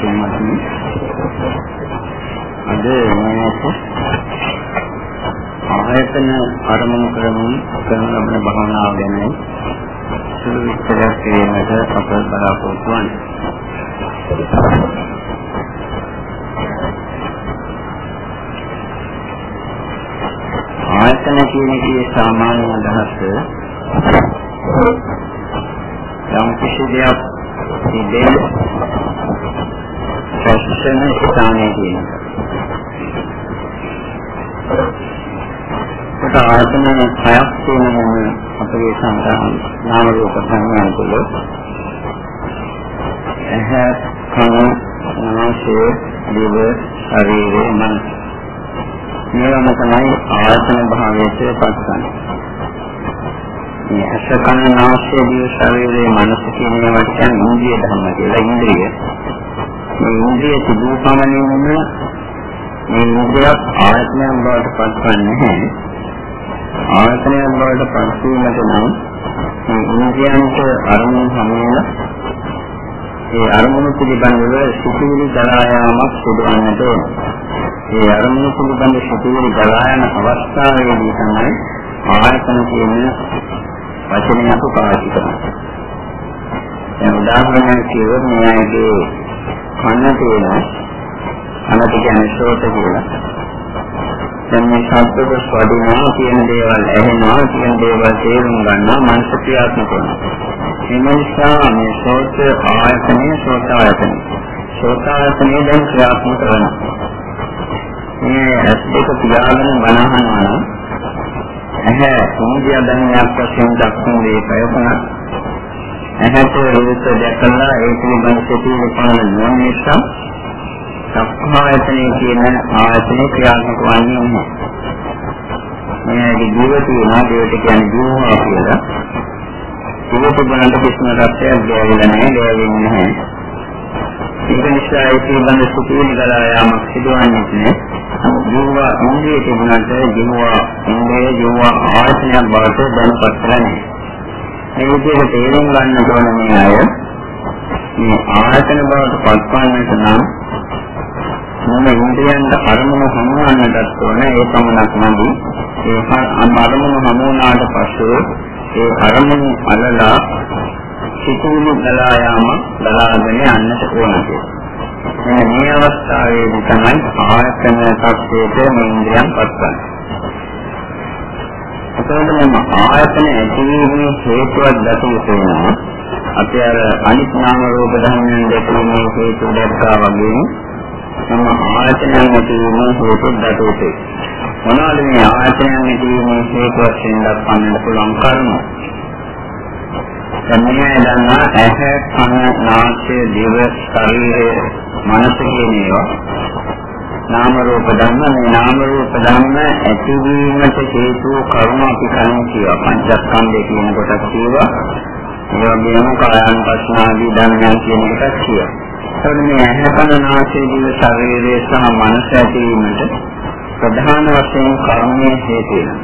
සම්පන්න කෙනෙක්නි. අද මේක ආයතන අරමුණු කරමින් කරන ලබන භවනාව ගැන සුළු විස්තරයක් කිරීමට අප බලාපොරොත්තු වන්නේ. ආයතන කියන එකේ සාමාන්‍ය අදහස යම් කිසි දෙයක් ඉදේ ප්‍රශ්න ස්ථානයේ තියෙන. කොට ආයතන හයක් තියෙන අපේ සංකාම නාම රූප සංඥා තුළ එහ කන නාසය දිව ශරීරය මනස මේවම තමයි ආයතන භාවයට පත්වන්නේ. මේ අස කන නාසය දිව ශරීරයේ මනස කියන ඒවාට කියන්නේ ඉන්ද්‍රිය ධර්ම කියලා ඉන්ද්‍රිය. මේ ඉන්ද්‍රිය තිබූ පමණින්ම මේ ඉන්ද්‍රියක් ආයතනයන් බවට පත්වන්නේ නැහැ. ආයතනයන් බවට පත්වීමට නම් මේ ඉන්ද්‍රියන්ට අරමුණු සමයන ඒ අරමුණු පිළිබඳව සිතුවිලි දරා යාමක් සිදුවන්නට ඕන. ඒ අරමුණු පිළිබඳ සිතුවිලි දරා යන අවස්ථාවේදී තමයි ආයතන කියන වචනය අපි පාවිච්චි කරනවා. දැන් උදාහරණයක් කියවොත් මෙයාගේ කන්න තියෙන අනත කියන්නේ ශෝත කියලා. දැන් මේ ශබ්දක ස්වදිනවා කියන දේවල් ඇහෙනවා කියන දේවල් තේරුම් ගන්නවා මනස ක්‍රියාත්මක වෙනවා. ඒ නිසා මේ ශෝත ආයතනය ශෝත ආයතනය. ශෝත ආයතනය දැන් ක්‍රියාත්මක වෙනවා. මේ ඇස් දෙක පියාගෙන මනහනවා නම් ඇහැ ඉන්දියා ධර්මයක් වශයෙන් දක්වන දේ ප්‍රයෝගන ඇහැට රූප දැකලා ඒ පිළිබඳ සිටින පාන නොවන නිසා සක්මායතනයේ කියන ආයතනය ක්‍රියාත්මක වන්නේ නැහැ. මේකේ ජීව තියෙනවා ඒකට කියන්නේ ජීවවා කියලා. ජීවිත බලන්න කිසිම රත්යක් ගෑවිලා නැහැ, ගෑවෙන්නේ නැහැ. ඒක නිසා ඒ පිළිබඳ සිටින ගලා යාමක් සිදුවන්නේ නැහැ. ජීවා ඉන්ද්‍රිය තිබුණාට ජීවා ඉන්ද්‍රිය ජීවා ආයතනයක් බවට දැනපත් කරන්නේ. මේ විදිහට තේරුම් ගන්න ඕන මේ අය මේ ආයතන බවට පත්වන්නට නම් මොන ඉන්ද්‍රියන්ට අරමුණු හමුවන්නටත් ඕන ඒ පමණක් නෙවෙයි ඒ අරමුණු හමු වුණාට පස්සේ ඒ අරමුණු අලලා සිතුවිලි දලා යාම දලාගෙන යන්නට ඕන කියලා. මේ අවස්ථාවේදී තමයි ආයතන tattete මේ ඉන්ද්‍රියන් පත්වන්නේ. එතකොට මේ ආයතන ඇතිවීමේ හේතුවක් දකින්න වෙනවා. අපි අර අනිත් නාම රූප ධර්මයන් දැකීමේ හේතු දැක්කා වගේ තම ආයතනයන් ඇතිවීමේ හේතු දකිතේ. මොනවාද මේ ආයතනයන් ඇතිවීමේ හේතු වශයෙන් දක්වන්නට පුළුවන් කරුණු? සම්මේ දන්නා ඇහැ කන නාසය දිව ශරීරය මනස කියන ඒවා නාම රූප ධර්ම මේ නාම රූප ධර්ම ඇතිවීමට හේතු කර්ම අපි කලින් කියවා පංචස්කන්ධය කියන කොටස් කියවා ඒ වගේම කායන පස්නාදී ධර්මයන් කියන කොටස් කියවා එතකොට මේ ඇහැ කන නාසය දිව ශරීරය සහ මනස ඇතිවීමට ප්‍රධාන වශයෙන් කර්මයේ හේතු වෙනවා.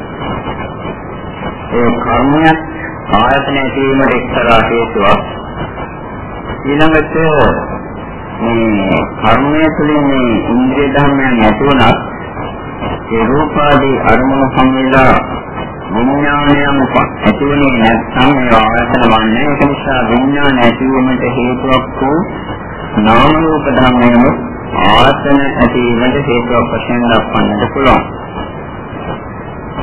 ඒ කර්මයක් ආයතන ඇතිවීමට එක්තරා හේතුවක්. ඊළඟට මේ කර්මය තුළින් මේ ඉන්ද්‍රිය ධර්මයන් ඇතිවනත් ඒ රූපාදී අරමුණු සම්මිලා විඥානයන් ඇතිවන්නේ නැත්නම් ඒ ආයතන වන්නේ ඒක නිසා විඥාන ඇතිවීමට හේතුවක් වූ නාම රූප ධර්මයන් ආයතන ඇතිවීමට හේතුවක් වශයෙන් දක්වන්නට පුළුවන්.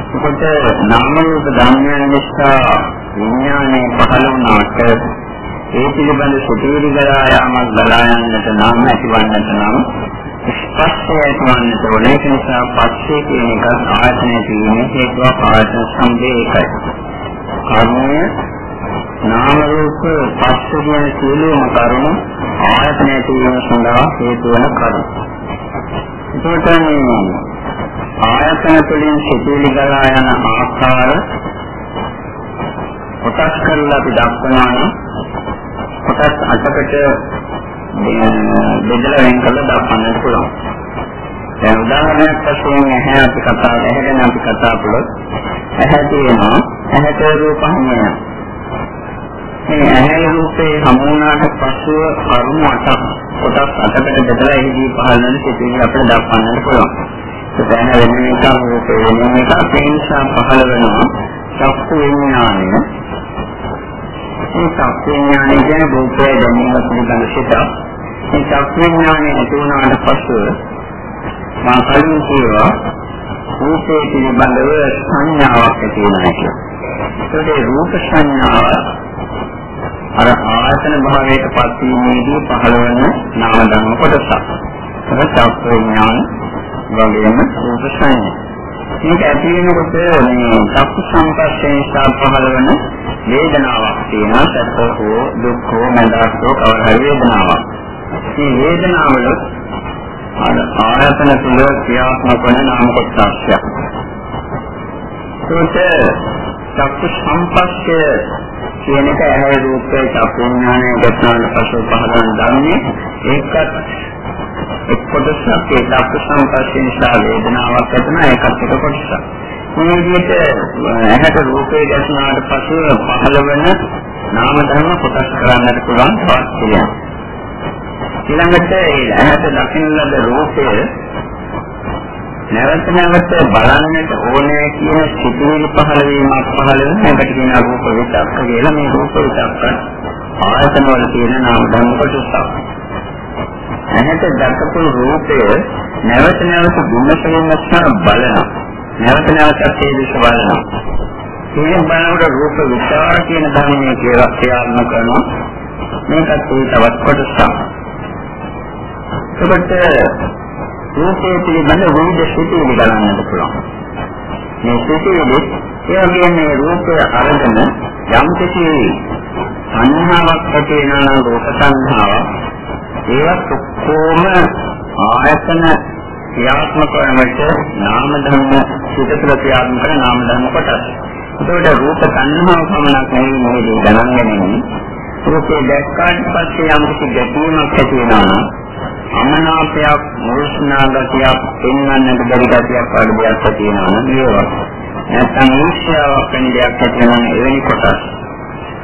එතකොට නාම රූප ධර්මයන් නිසා විඥානය පහළ වුණාට ඒ පිළිබඳ සුපිරි ගලා යාමක් බලා යන්නට නම් ඇතිවන්නට නම් ස්පර්ශය ඇතිවන්නට ඕනේ. ඒක නිසා පස්සේ කියන එක ආයතනය තියෙන්නේ හේතුව ආයතන සම්බේ එකයි කර්මය නාම රූප පස්ස කියන සියලුම කරුණු ආයතනය තියෙන සඳහා හේතු වන කරුණු එතකොට ආයතන තුළින් සිතුවිලි ගලා යන ආකාර කොටස් කරලා අපි දක්වනවා නම් කොටස් අටකට බෙදලා වෙන් කරලා දක්වන්න පුළුවන්. දැන් උදාහරණයක් වශයෙන් ඇහැ අපි කතා ඇහැ ගැන අපි කතා කළොත් ඇහැ තියෙනවා ඇහැට රූප හමුවෙනවා. මේ ඇහැ රූපේ හමුුණාට පසුව කර්ම අටක් කොටස් අටකට බෙදලා එහිදී පහළ වෙන සිතිවිලි අපිට දක්වන්නට පුළුවන්. ඒ දැන වෙන එක රූපේ වෙන එක අපේක්ෂා පහළ වෙනවා. චක්කු විඥානය. මේ චක්කු විඥානය කියන්නේ රූපය දැනීම පිළිබඳ සිතක්. මේ චක්කු විඥානය ඇති වුණාට පසුව මා කලින් කියවා රූපේ පිළිබඳව සංඥාවක් ඇති වෙනවා කියලා. ඒකේ රූප සංඥාව අර ආයතන භාවයට පත් වීමේදී පහළ වන නාම ධර්ම කොටසක්. ඒක චක්ක විඥාන වගේම රූප සංඥා. මේක ඇති වෙනකොට මේ චක්ක සංපස්සේ නිසා පහළ වන වේදනාවක් තියෙනවා. සැප හෝ දුක් හෝ මඳක් හෝ කවර හරි වේදනාවක්. මේ වේදනාවල අර ආයතන තුල ක්‍රියාත්මක වන නාම කොටසක්. ඒකට චක්කු සම්පස්ය කියන එක ඇහැ රූපේ චක්කුඥානය ගතන පසු පහදන් දන්නේ ඒකත් එක් කොටසක් ඒ චක්කු සම්පස්ය නිසා වේදනාවක් ඇතිවෙන ඒකත් එක කොටසක්. මේ විදිහට ඇහැට රූපේ දැක්නාට පසු පහළ වෙන නාම ධර්ම කොටස් කරන්නට පුළුවන් තවත් කියලා. ඊළඟට ඇහැට දකින්න ලද රූපය නැවත නැවත බලන්නට ඕනේ කියන සිතුවිලි පහළ වීමක් පහළ වෙන එකට කියන රූප විතක්ක කියලා මේ රූප විතක්ක ආයතන වල තියෙන නාම ධර්ම කොටසක්. ඇහැට දැකපු රූපය නැවත නැවත දුන්නසෙන්න බලනවා. නැවත නැවතත් ඒ දිශ බලනවා. මේ බලනකොට රූප විචාර කියන ධර්මයේ කියලා ක්‍රියාත්මක කරනවා. මේකත් ඒ තවත් කොටසක්. ඒකට රූපයේ පිළිබඳ විවිධ සිතුවිලි බලන්නට පුළුවන්. මේ සිතුවිලි ඒ වගේම මේ රූපය අරගෙන යම් කිසි සංහාවක් ඇති වෙනා රූප සංහාවක් ඒවත් ඔක්කොම ආයතන ක්‍රියාත්මක වනකොට නාම ධර්ම සිතතුල ක්‍රියාත්මක කරන නාම ධර්ම කොටස්. ඒකට රූප සංහාව පමණක් නෙවෙයි මේ ගණන් ගැනීම. රූපේ දැක්කාට පස්සේ යම් කිසි ගැටීමක් ඇති වෙනවා නම් අමනාපයක් මුරුස්නා ගතියක් පෙන්වන්නට බැරි ගතියක් වගේ දෙයක් තියෙනවා නේද ඒවා නැත්නම් ඊර්ෂ්‍යාවක් වෙන දෙයක් තියෙනවා එවැනි කොටස්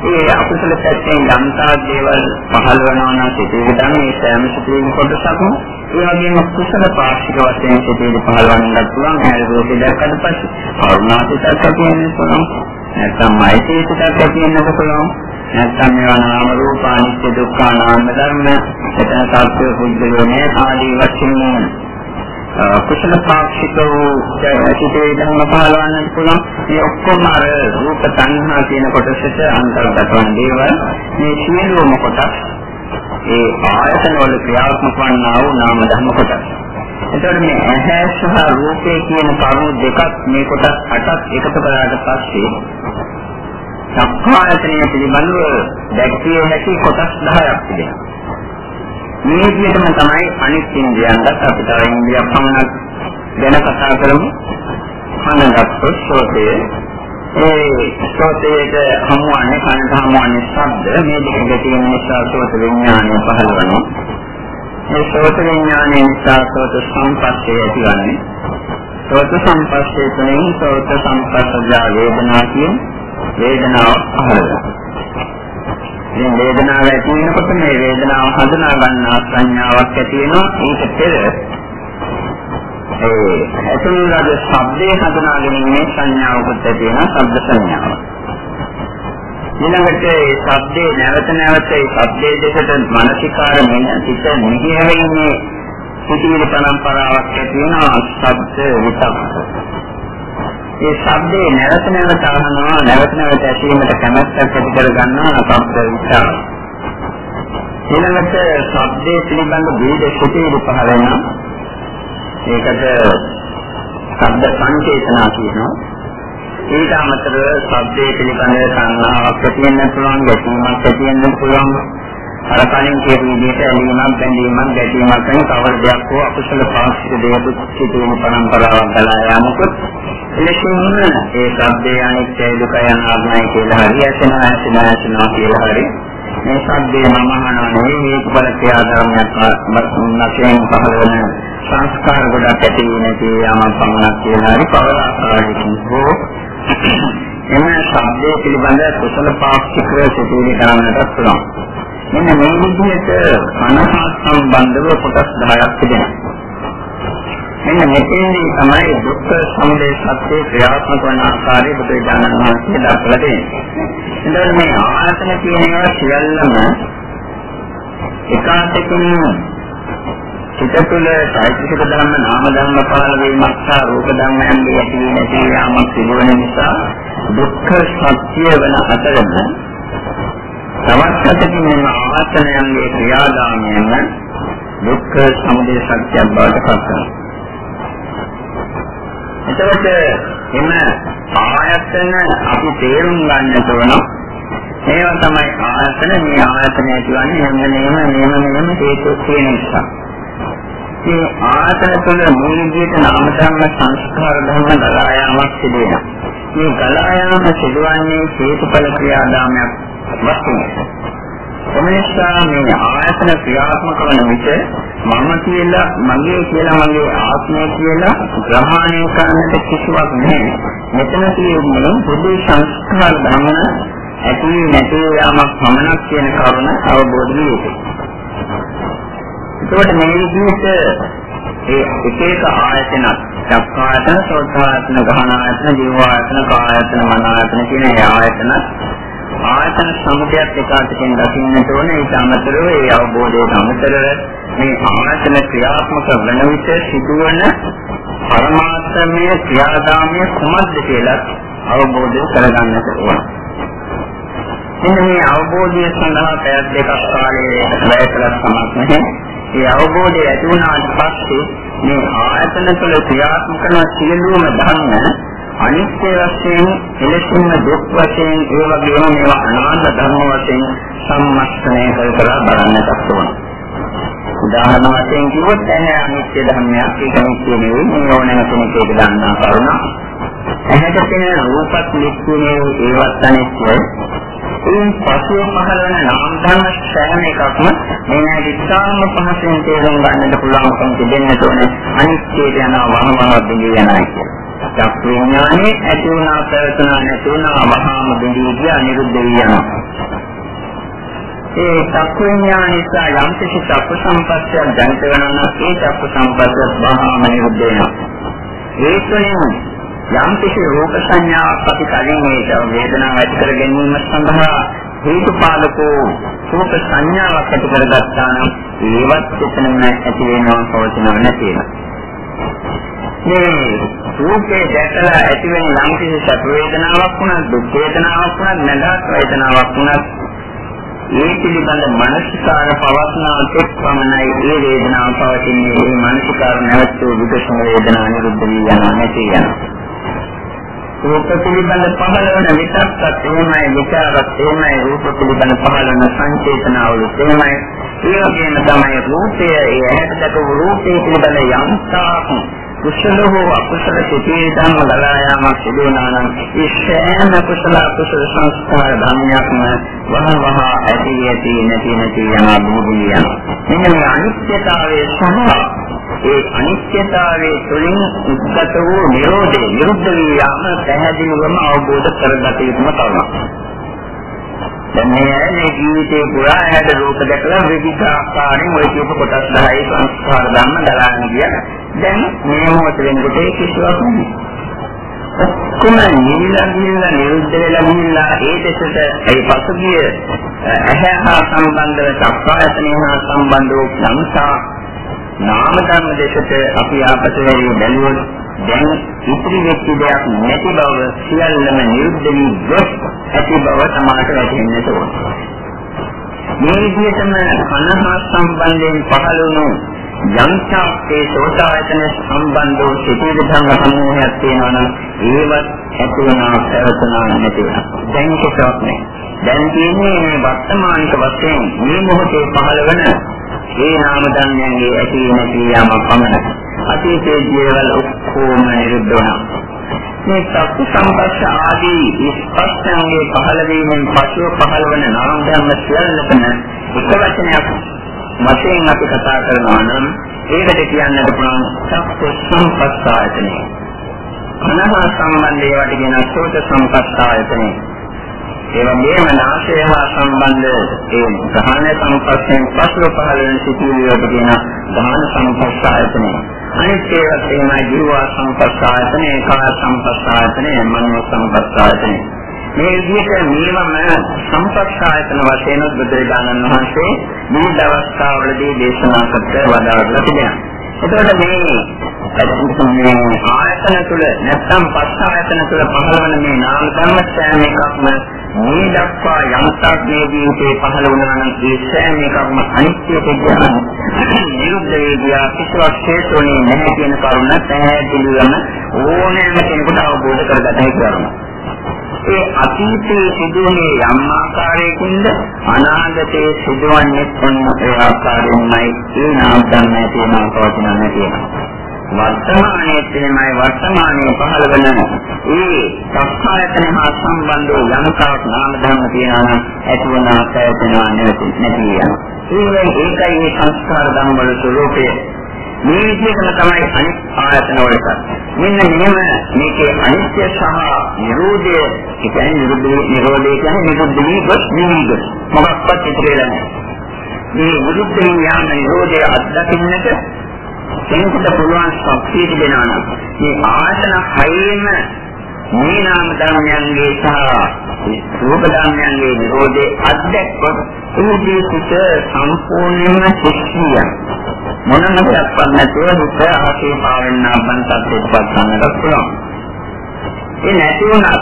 ඒ අකුසල පැත්තෙන් යම්තා දේවල් පහළ වෙනවා නම් සිටිවිලි නම් ඒ සෑම සිටිවිලි කොටසක්ම ඒ වගේම කුසල පාක්ෂික වශයෙන් සිටිවිලි පහළ වන්නත් පුළුවන්. ඒ රෝගී දැක්කට පස්සේ කරුණාසිතක් ඇති වෙන්න පුළුවන්. නැත්නම් මෛත්‍රීසිතක් ඇති වෙන්නත් පුළුවන්. නැත්නම් මේවා නාම රූප අනිත්‍ය දුක්ඛ අනාත්ම ධර්ම එතන සත්‍ය පුද්ගලෝනේ ආදී වශයෙන් කුසල පාක්ෂික වූ සිතේ ධර්ම පහළවන්නත් පුළුවන්. මේ ඔක්කොම අර රූප සංහා කියන කොටසට අන්තර්ගත වන දේවල්. මේ සියලුම කොටස් ඒ ආයතන වල ක්‍රියාත්මක වන්නා වූ නාම ධර්ම කොටස්. එතකොට මේ ඇහැ සහ රූපය කියන කරුණු දෙකක් මේ කොටස් අටක් එකතු කරාට පස්සේ සක්කායතනය පිළිබඳව දැක්විය හැකි කොටස් 10ක් තිබෙනවා. මේ විදිහටම තමයි අනිත් ඉන්ද්‍රියන්ට අපිට ඉන්ද්‍රිය පමණක් ගැන කතා කරමු. කනගත්තු ශ්‍රෝතයේ ඒ ශ්‍රෝතයේට හමුවන්නේ කනට හමුවන්නේ ශබ්ද මේ දෙක ගැටීම නිසා ශ්‍රෝත විඥානය පහළ වෙනවා. මේ ශ්‍රෝත විඥානය නිසා ශ්‍රෝත සංපස්සේ ඇතිවන්නේ. ශ්‍රෝත සංපස්සේ තුළින් ශ්‍රෝත සංපස්සජා වේදනා කියන්නේ වේදනාව පහළ වෙනවා. වේදනාව ඇති වෙනකොට මේ වේදනාව හඳුනා ගන්නා සංඥාවක් ඇති වෙනවා. ඒක පෙර ඒ ඇතුළත ශබ්දේ හඳුනා ගැනීමේ සංඥාවකුත් ඇති වෙනවා. ශබ්ද සංඥාව. ඊළඟට ඒ ශබ්දේ නැවත නැවත ඒ ශබ්දයේ දෙකට මානසිකාර මෙන්න සිත නිහිරෙන්නේ සිටින පරම්පරාවක් ඇති වෙනවා. ශබ්ද විතක්. ඒ ශබ්දේ නැවත නැවත අහනවා නැවත නැවත ඇසීමට කැමැත්තක් ඇති කර ගන්නවා ශබ්ද විචාර. ඊළඟට ශබ්දේ පිළිබඳ විවිධ සිතිවිලි පහළ වෙනවා. ඒකට ශබ්ද සංකේතනා කියනවා. ඊට අමතරව ශබ්දයේ පිළිබඳ සංඥාවක් ඇති වෙන්න පුළුවන්, ගැටීමක් ඇති වෙන්න පුළුවන්. අර කලින් කියපු විදිහට ඇලීමක් බැඳීමක් ගැටීමක් වෙන කවර දෙයක් හෝ අකුසල පාක්ෂික දේවල් සිදුවීම පරම්පරාවක් ගලා යාමකොට එලෙසින්ම ඒ සබ්දේ අනිත්‍ය දුකයි අනාත්මයි කියලා හරි ඇසෙනවා ඇසෙනවා ඇසෙනවා කියලා හරි මේ සබ්දේ මම අහනවා නෙවෙයි මේක බල ක්‍රියාධර්මයක් වශයෙන් පහළ වෙන සංස්කාර ගොඩක් ඇති වෙන තියෙනවා පමණක් කියලා හරි පවර ආකාරයකින් හෝ එම ශබ්දයේ පිළිබඳ කුසල පාක්ෂිකව සිදුවී ගන්නට පුළුවන්. මෙන්න මේ විදිහට මනස සම්බන්ධව කොටස් 10ක් තිබෙනවා. මෙන්න මෙතෙන්දී තමයි දුක්ඛ සමුදය සත්‍ය ක්‍රියාත්මක වන ආකාරය බුදුරජාණන් වහන්සේ දක්වලා දෙන්නේ. එතකොට මේ ආයතන කියන ඒවා සියල්ලම එකාතකින් චිත තුළ චෛතසික ධර්ම නාම ධර්ම පහළ වීමක් සහ රූප ධර්මයන්ගේ ඇති වී නැති යාමක් සිදුවන නිසා දුක්ඛ සත්‍ය වන අතරම තවත් අතකින් මේ ආත්මයන්ගේ ක්‍රියාදාමයන් දුක්ඛ සමුදය සත්‍යයක් බවට පත් වෙනවා. එතකොට එම ආයතන අපි තේරුම් ගන්නට ඕන මේවා තමයි ආයතන මේ ආයතනය කියන්නේ මෙන්න මේම මේම මේම හේතු තියෙන නිසා. මේ ආයතන තුළ මූලිකයට නාම ධර්ම සංස්කාර ධර්ම ගලා යාමක් සිදු වෙනවා. මේ ගලා යාම සිදුවන්නේ හේතුඵල ක්‍රියාදාමයක් වශයෙන්. එනිසා මේ ආයතන ක්‍රියාත්මක වන විට මම කියලා මගේ කියලා මගේ ආත්මය කියලා ග්‍රහණය කරන්නට කිසිවක් නැහැ. මෙතන තියෙන්නේ පොදු සංස්කාර ධර්ම ඇති නැති යාමක් පමණක් කියන කරුණ අවබෝධ වෙන්නේ. ඒකට මේ විදිහට ඒ එක එක ආයතන චක්කායතන, සෝතායතන, ගහනායතන, ජීවායතන, කායයතන, මනායතන කියන ඒ ආයතන ආයතන සමුදයක් එකාටකින් දකින්නට ඕනේ ඊට අමතරව ඒ අවබෝධයට අමතරව මේ ආයතන ක්‍රියාත්මක වන විට සිදුවන පරමාර්ථමය ක්‍රියාදාමය කුමක්ද කියලා අවබෝධය කරගන්නට ඕන. මෙන්න මේ අවබෝධය සඳහා පැය දෙකක් කාලයේ වැය කළත් කමක් නැහැ. ඒ අවබෝධය ඇති වුණාට පස්සේ මේ ආයතන තුළ ක්‍රියාත්මක කරන සියලුම ධර්ම අනිත්‍ය වශයෙන් එලෙසින්ම දුක් වශයෙන් ඒ වගේම මේවා අනාත්ම ධර්ම වශයෙන් සම්මස්තනය කර කර බලන්නට ඕන. උදාහරණ වශයෙන් කිව්වොත් ඇහැ අනිත්‍ය ධර්මයක් ඒක නිත්‍ය නෙවෙයි මේ ඕනෑම කෙනෙක් ඒක දන්නා කරුණ. ඇහැට පෙනෙන රූපත් නිත්‍ය නෙවෙයි ඒවත් අනිත්‍යයි. ඒ පසුව පහළ වෙන නාම ධර්ම සෑම එකක්ම මේ විස්තරම පහසෙන් තේරුම් ගන්නට පුළුවන්කම තිබෙන්නට ඕනේ අනිත්‍යයට යනවා වහවහ බිඳී යනවා කියන්නේ. චක්ක විඥානේ ඇති වුණා ප්‍රවතුනා නැති වුණා වහාම බිඳී ගියා නිරුද්ධ වී යනවා. ඒ චක්ක විඥානිසා යම් කිසි චක්ක සම්පස්සයක් දැනිට වෙනවා නම් ඒ චක්ක සම්පස්සය වහාම නිරුද්ධ වෙනවා. ඒ තුළින් යම් කිසි රූප සංඥාවක් අපි කලින් මේ වේදනාව ඇති කර ගැනීම සඳහා හේතුපාලකෝ රූප සංඥාවක් ඇති කරගත්තා නම් ඒවත් එතනම ඇති වෙනවා පවතිනව නැති වෙනවා. මේ රූපේ දැකලා ඇතිවෙන යම් කිසි සැප වේදනාවක් වුණත් දුක් වේදනාවක් වුණත් නැගත් වේදනාවක් වුණත් ඒ පිළිබඳ මානසිකාර පවස්නා තෙක් පමණයි ඒ වේදනාව පවතින්නේ. ඒ මානසිකාර නැවතු විදර්ශන වේදනා නිරුද්ධ වී යනවා නැති යනවා. රූප පිළිබඳ පහළ වන විතක්කත් එහෙමයි විචාරත් එහෙමයි රූප පිළිබඳ පහළ වන සංචේතනාවල එහෙමයි. ඒ වගේම තමයි රූපය ඒ ඇහැට දැකපු රූපය පිළිබඳ යම්තාක් කුසල හෝ අකුසල සිටී ධර්ම ගලා යාමක් සිදු වුණා නම් ඒ සෑම කුසල අකුසල සංස්කාර ධර්මයක්ම වහ වහ ඇති ඇති නැති නැති යන බුදුන් යන මෙන්න මේ අනිත්‍යතාවයේ සහ ඒ අනිත්‍යතාවයේ තුලින් උද්ගත වූ නිරෝධය නිරුද්ධ වී යාම පැහැදිලිවම අවබෝධ කරගත යුතුම කරුණක් දැන් මේ ජීවිතේ පුරා ඇහැට රූප දැකලා විවිධ ආකාරයෙන් ওই කියපු කොටස් 10 සංස්කාර ධර්ම දලාගෙන ගියා. දැන් මේ මොහොත වෙනකොට ඒ කිසිවක් නැහැ. ඔක්කොම නිවිලා ගිහිල්ලා නිරුද්ධ වෙලා ගිහිල්ලා ඒ දෙසට ඒ පසුගිය ඇහැ හා සම්බන්ධව සක්කායතනෙ හා සම්බන්ධ වූ සංසා නාම ධර්ම දෙසට අපි ආපසු වෙරි බැලුවොත් දැන් ඉතිරි වෙච්ච දෙයක් නැති බව සියල්ලම නිරුද්ධ වී ගොස් ඇති බව සමාට වැටහෙන්නට ඕන. මේ විදිහටම කනහා සම්බන්ධයෙන් පහළ වුණු යම්තාක්ේ සෝතායතන සම්බන්ධ වූ සිටින ධර්ම සමූහයක් තියෙනවා නම් ඒවත් ඇති වෙනා පැවතුනා නැති වෙනවා. දැන් කිසිවක් නැහැ. දැන් තියෙන්නේ මේ වර්තමානික වශයෙන් මේ මොහොතේ පහළ වෙන ඒ නාම ධර්මයන්ගේ ඇති නැති යාම පමණයි. අතීතයේ ජීවල් ඔක්කොම නිරුද්ධ වුණා. මේ සත්‍ය සම්පස්ස ආදී ස්පර්ශයන්ගේ පහළ වීමෙන් පසුව පහළ වන නාම ධර්ම සියල්ලම එක වචනයක් වශයෙන් අපි කතා කරනවා නම් ඒකට කියන්නට පුළුවන් සත්‍ය සම්පස්ස ආයතනය. කනහා සම්බන්ධ ඒවාට කියන සෝත සම්පස්සායතනෙ. ඒ වගේම නාසය හා සම්බන්ධ ඒ ගහන සම්පස්සෙන් පසුව පහළ වෙන සිතුවිලි වලට කියන ගහන සම්පස්සායතනෙ. අනිත් ඒවාත් එහෙමයි ජීව සම්පස්සායතනෙ, කාය සම්පස්සායතනෙ, මනෝ සම්පස්සායතනෙ. මේ විදිහට මේවම සම්පස්සායතන වශයෙන් බුදුරජාණන් වහන්සේ මේ දවස්වලදී දේශනා කොට වදාළා තිබෙනවා. එතකොට මේ ආයතන තුල නැත්නම් පස් ආයතන තුල පහළවන මේ නාම ධර්ම සෑම එකක්ම මේ දක්වා යම්තාක් මේ ජීවිතේ පහළ වුණා නම් ඒ සෑම එකක්ම අනිත්‍ය කියන නිරුද්ධ වේදියා කිසිවක් ශේෂෝනේ නැහැ කියන කරුණ පැහැදිලිවම ඕනෑම කෙනෙකුට අවබෝධ කරගත හැකි කරනවා. ඒ අතීතයේ සිදුවන්නේ යම් ආකාරයකින්ද අනාගතයේ සිදුවන්නේ ඔන්න ඒ ආකාරයෙන්මයි ඒ නාම ධර්මයේ තියෙන පවතින නැති වර්තමානයේ තියෙනයි වර්තමානයේ පහළ වෙන ඒ සංස්කාරයන් හා සම්බන්ධ යම්තාවක් නාම ධර්ම තියෙනවා නම් ඇතිවන ආකාරයනවා නැති නැති යනවා. ඒකයි මේ සංස්කාර ධර්ම වල ස්වરૂපය මේ විදිහටම තමයි අනිත් ආයතන වලට. මෙන්න මෙහෙම මේකේ අනිත්‍ය සහ නිරෝධය කියන්නේ නිරෝධය නිරෝධය කියන්නේ නිරුද්ධ වී ගොස් නිවිගොස්. මොකක්වත් ඉතිරෙලා නැහැ. මේ විරුද්ධ යාම නිරෝධය අත්දකින්නට කෙනෙකුට පුළුවන් ශක්තිය තිබෙනවා නම් මේ ආයතන හයේම මේ නාම ධර්මයන්ගේ සහ රූප ධර්මයන්ගේ නිරෝධයේ අධ්‍යක්ෂක එහිදී සිට සම්පූර්ණයෙන්ම ශික්ෂිය මොනම දෙයක් නැතුව හිත ආශේ පාවෙන්නා බන්තත්වයටපත් ගන්නට පුළුවන්. ඒ නැති වුණත්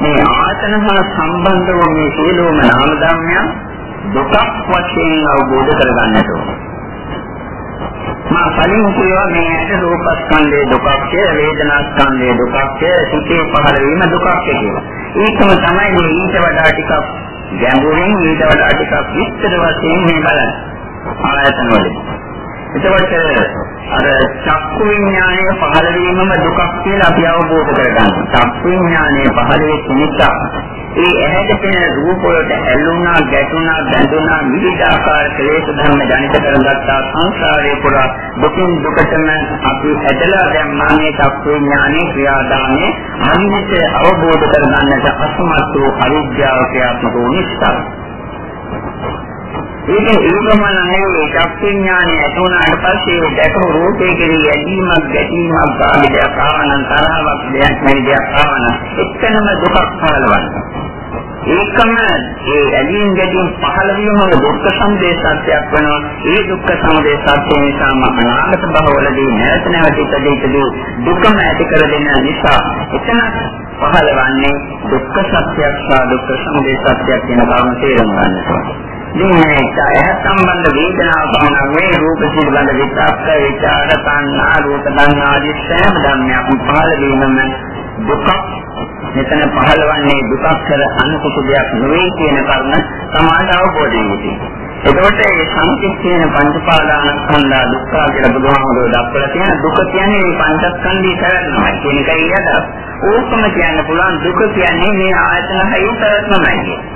මේ ආයතන හා සම්බන්ධ වූ මේ සියලුම නාම ධර්මයන් දුකක් වශයෙන් අවබෝධ කරගන්නට ඕනේ. මා කලින් කියවා මේ ඇට රූපස්කන්ධයේ දුකක් කියලා වේදනාස්කන්ධයේ දුකක් කියලා සිතේ පහළ වීම දුකක් කියලා. ඒකම තමයි මේ ඊට වඩා ටිකක් ගැඹුරින් ඊට වඩා ටිකක් විස්තර වශයෙන් මේ බලන්න. ආයතන වලින්. එතකොට අර චක්කු විඥානයේ පහළ වීමම දුකක් කියලා අපි අවබෝධ කරගන්නවා. චක්කු විඥානයේ පහළ වෙච්ච නිසා ඒ ඇහැට පෙනෙන රූප වලට ඇලුනා, ගැටුණා, බැඳුනා, විවිධ ආකාර ක්ලේශ ධර්ම ජනිත කරගත්තා. සංසාරේ පුරා දුකින් දුකටම අපි ඇදලා දැම්මා මේ චක්කු විඥානයේ ක්‍රියාදාමයේ අනිත්‍ය අවබෝධ කරගන්නට අසමත් වූ අවිද්‍යාව ක්‍රියාත්මක වූ නිසා ඒක ඒකම නෙවෙයි චක්ඥානය ඇතුණාට පස්සේ දැකපු රූපේ කෙරෙහි ඇදීමක් ගැටීමක් ආදියක් ආවනම් තරහවක් දෙයක් නැති දෙයක් ආවනම් එක්කනම දුකක් පහළවන්නේ. ඒකම ඒ ඇදීම් ගැටීම් පහළ වීම දුක්ඛ සමුදය සත්‍යයක් වෙනවා. ඒ දුක්ඛ සමුදය සත්‍ය නිසාම අනාගත භවවලදී නැවත නැවත ඉපදෙයිදී දුකම ඇති කර දෙන නිසා එතන පහළවන්නේ දුක්ඛ සත්‍යයක් සහ දුක්ඛ සමුදය සත්‍යයක් කියන කරුණ තේරුම් ගන්නට ඕනේ. මේ කාය සම්බන්ධ වේදනාව පමණ මේ රූප පිළිබඳ විචාර විචාර තණ්හා රූප තණ්හා ආදී සෑම ධර්මයක් පහළ වීමම දුක මෙතන පහළවන්නේ දුකක් කර අනුකුත දෙයක් නෙවෙයි කියන කරුණ සමාජ අවබෝධයෙන් යුතුයි. එතකොට මේ සංකේත කියන පංචපාදානස්කන්ධා දුක්ඛ කියලා බුදුහාමුදුරුවෝ දක්වලා තියෙන දුක කියන්නේ මේ පංචස්කන්ධය කරනවා කියන එකයි යදා. ඕකම කියන්න පුළුවන් දුක කියන්නේ මේ ආයතන හයුම් කරනවායි.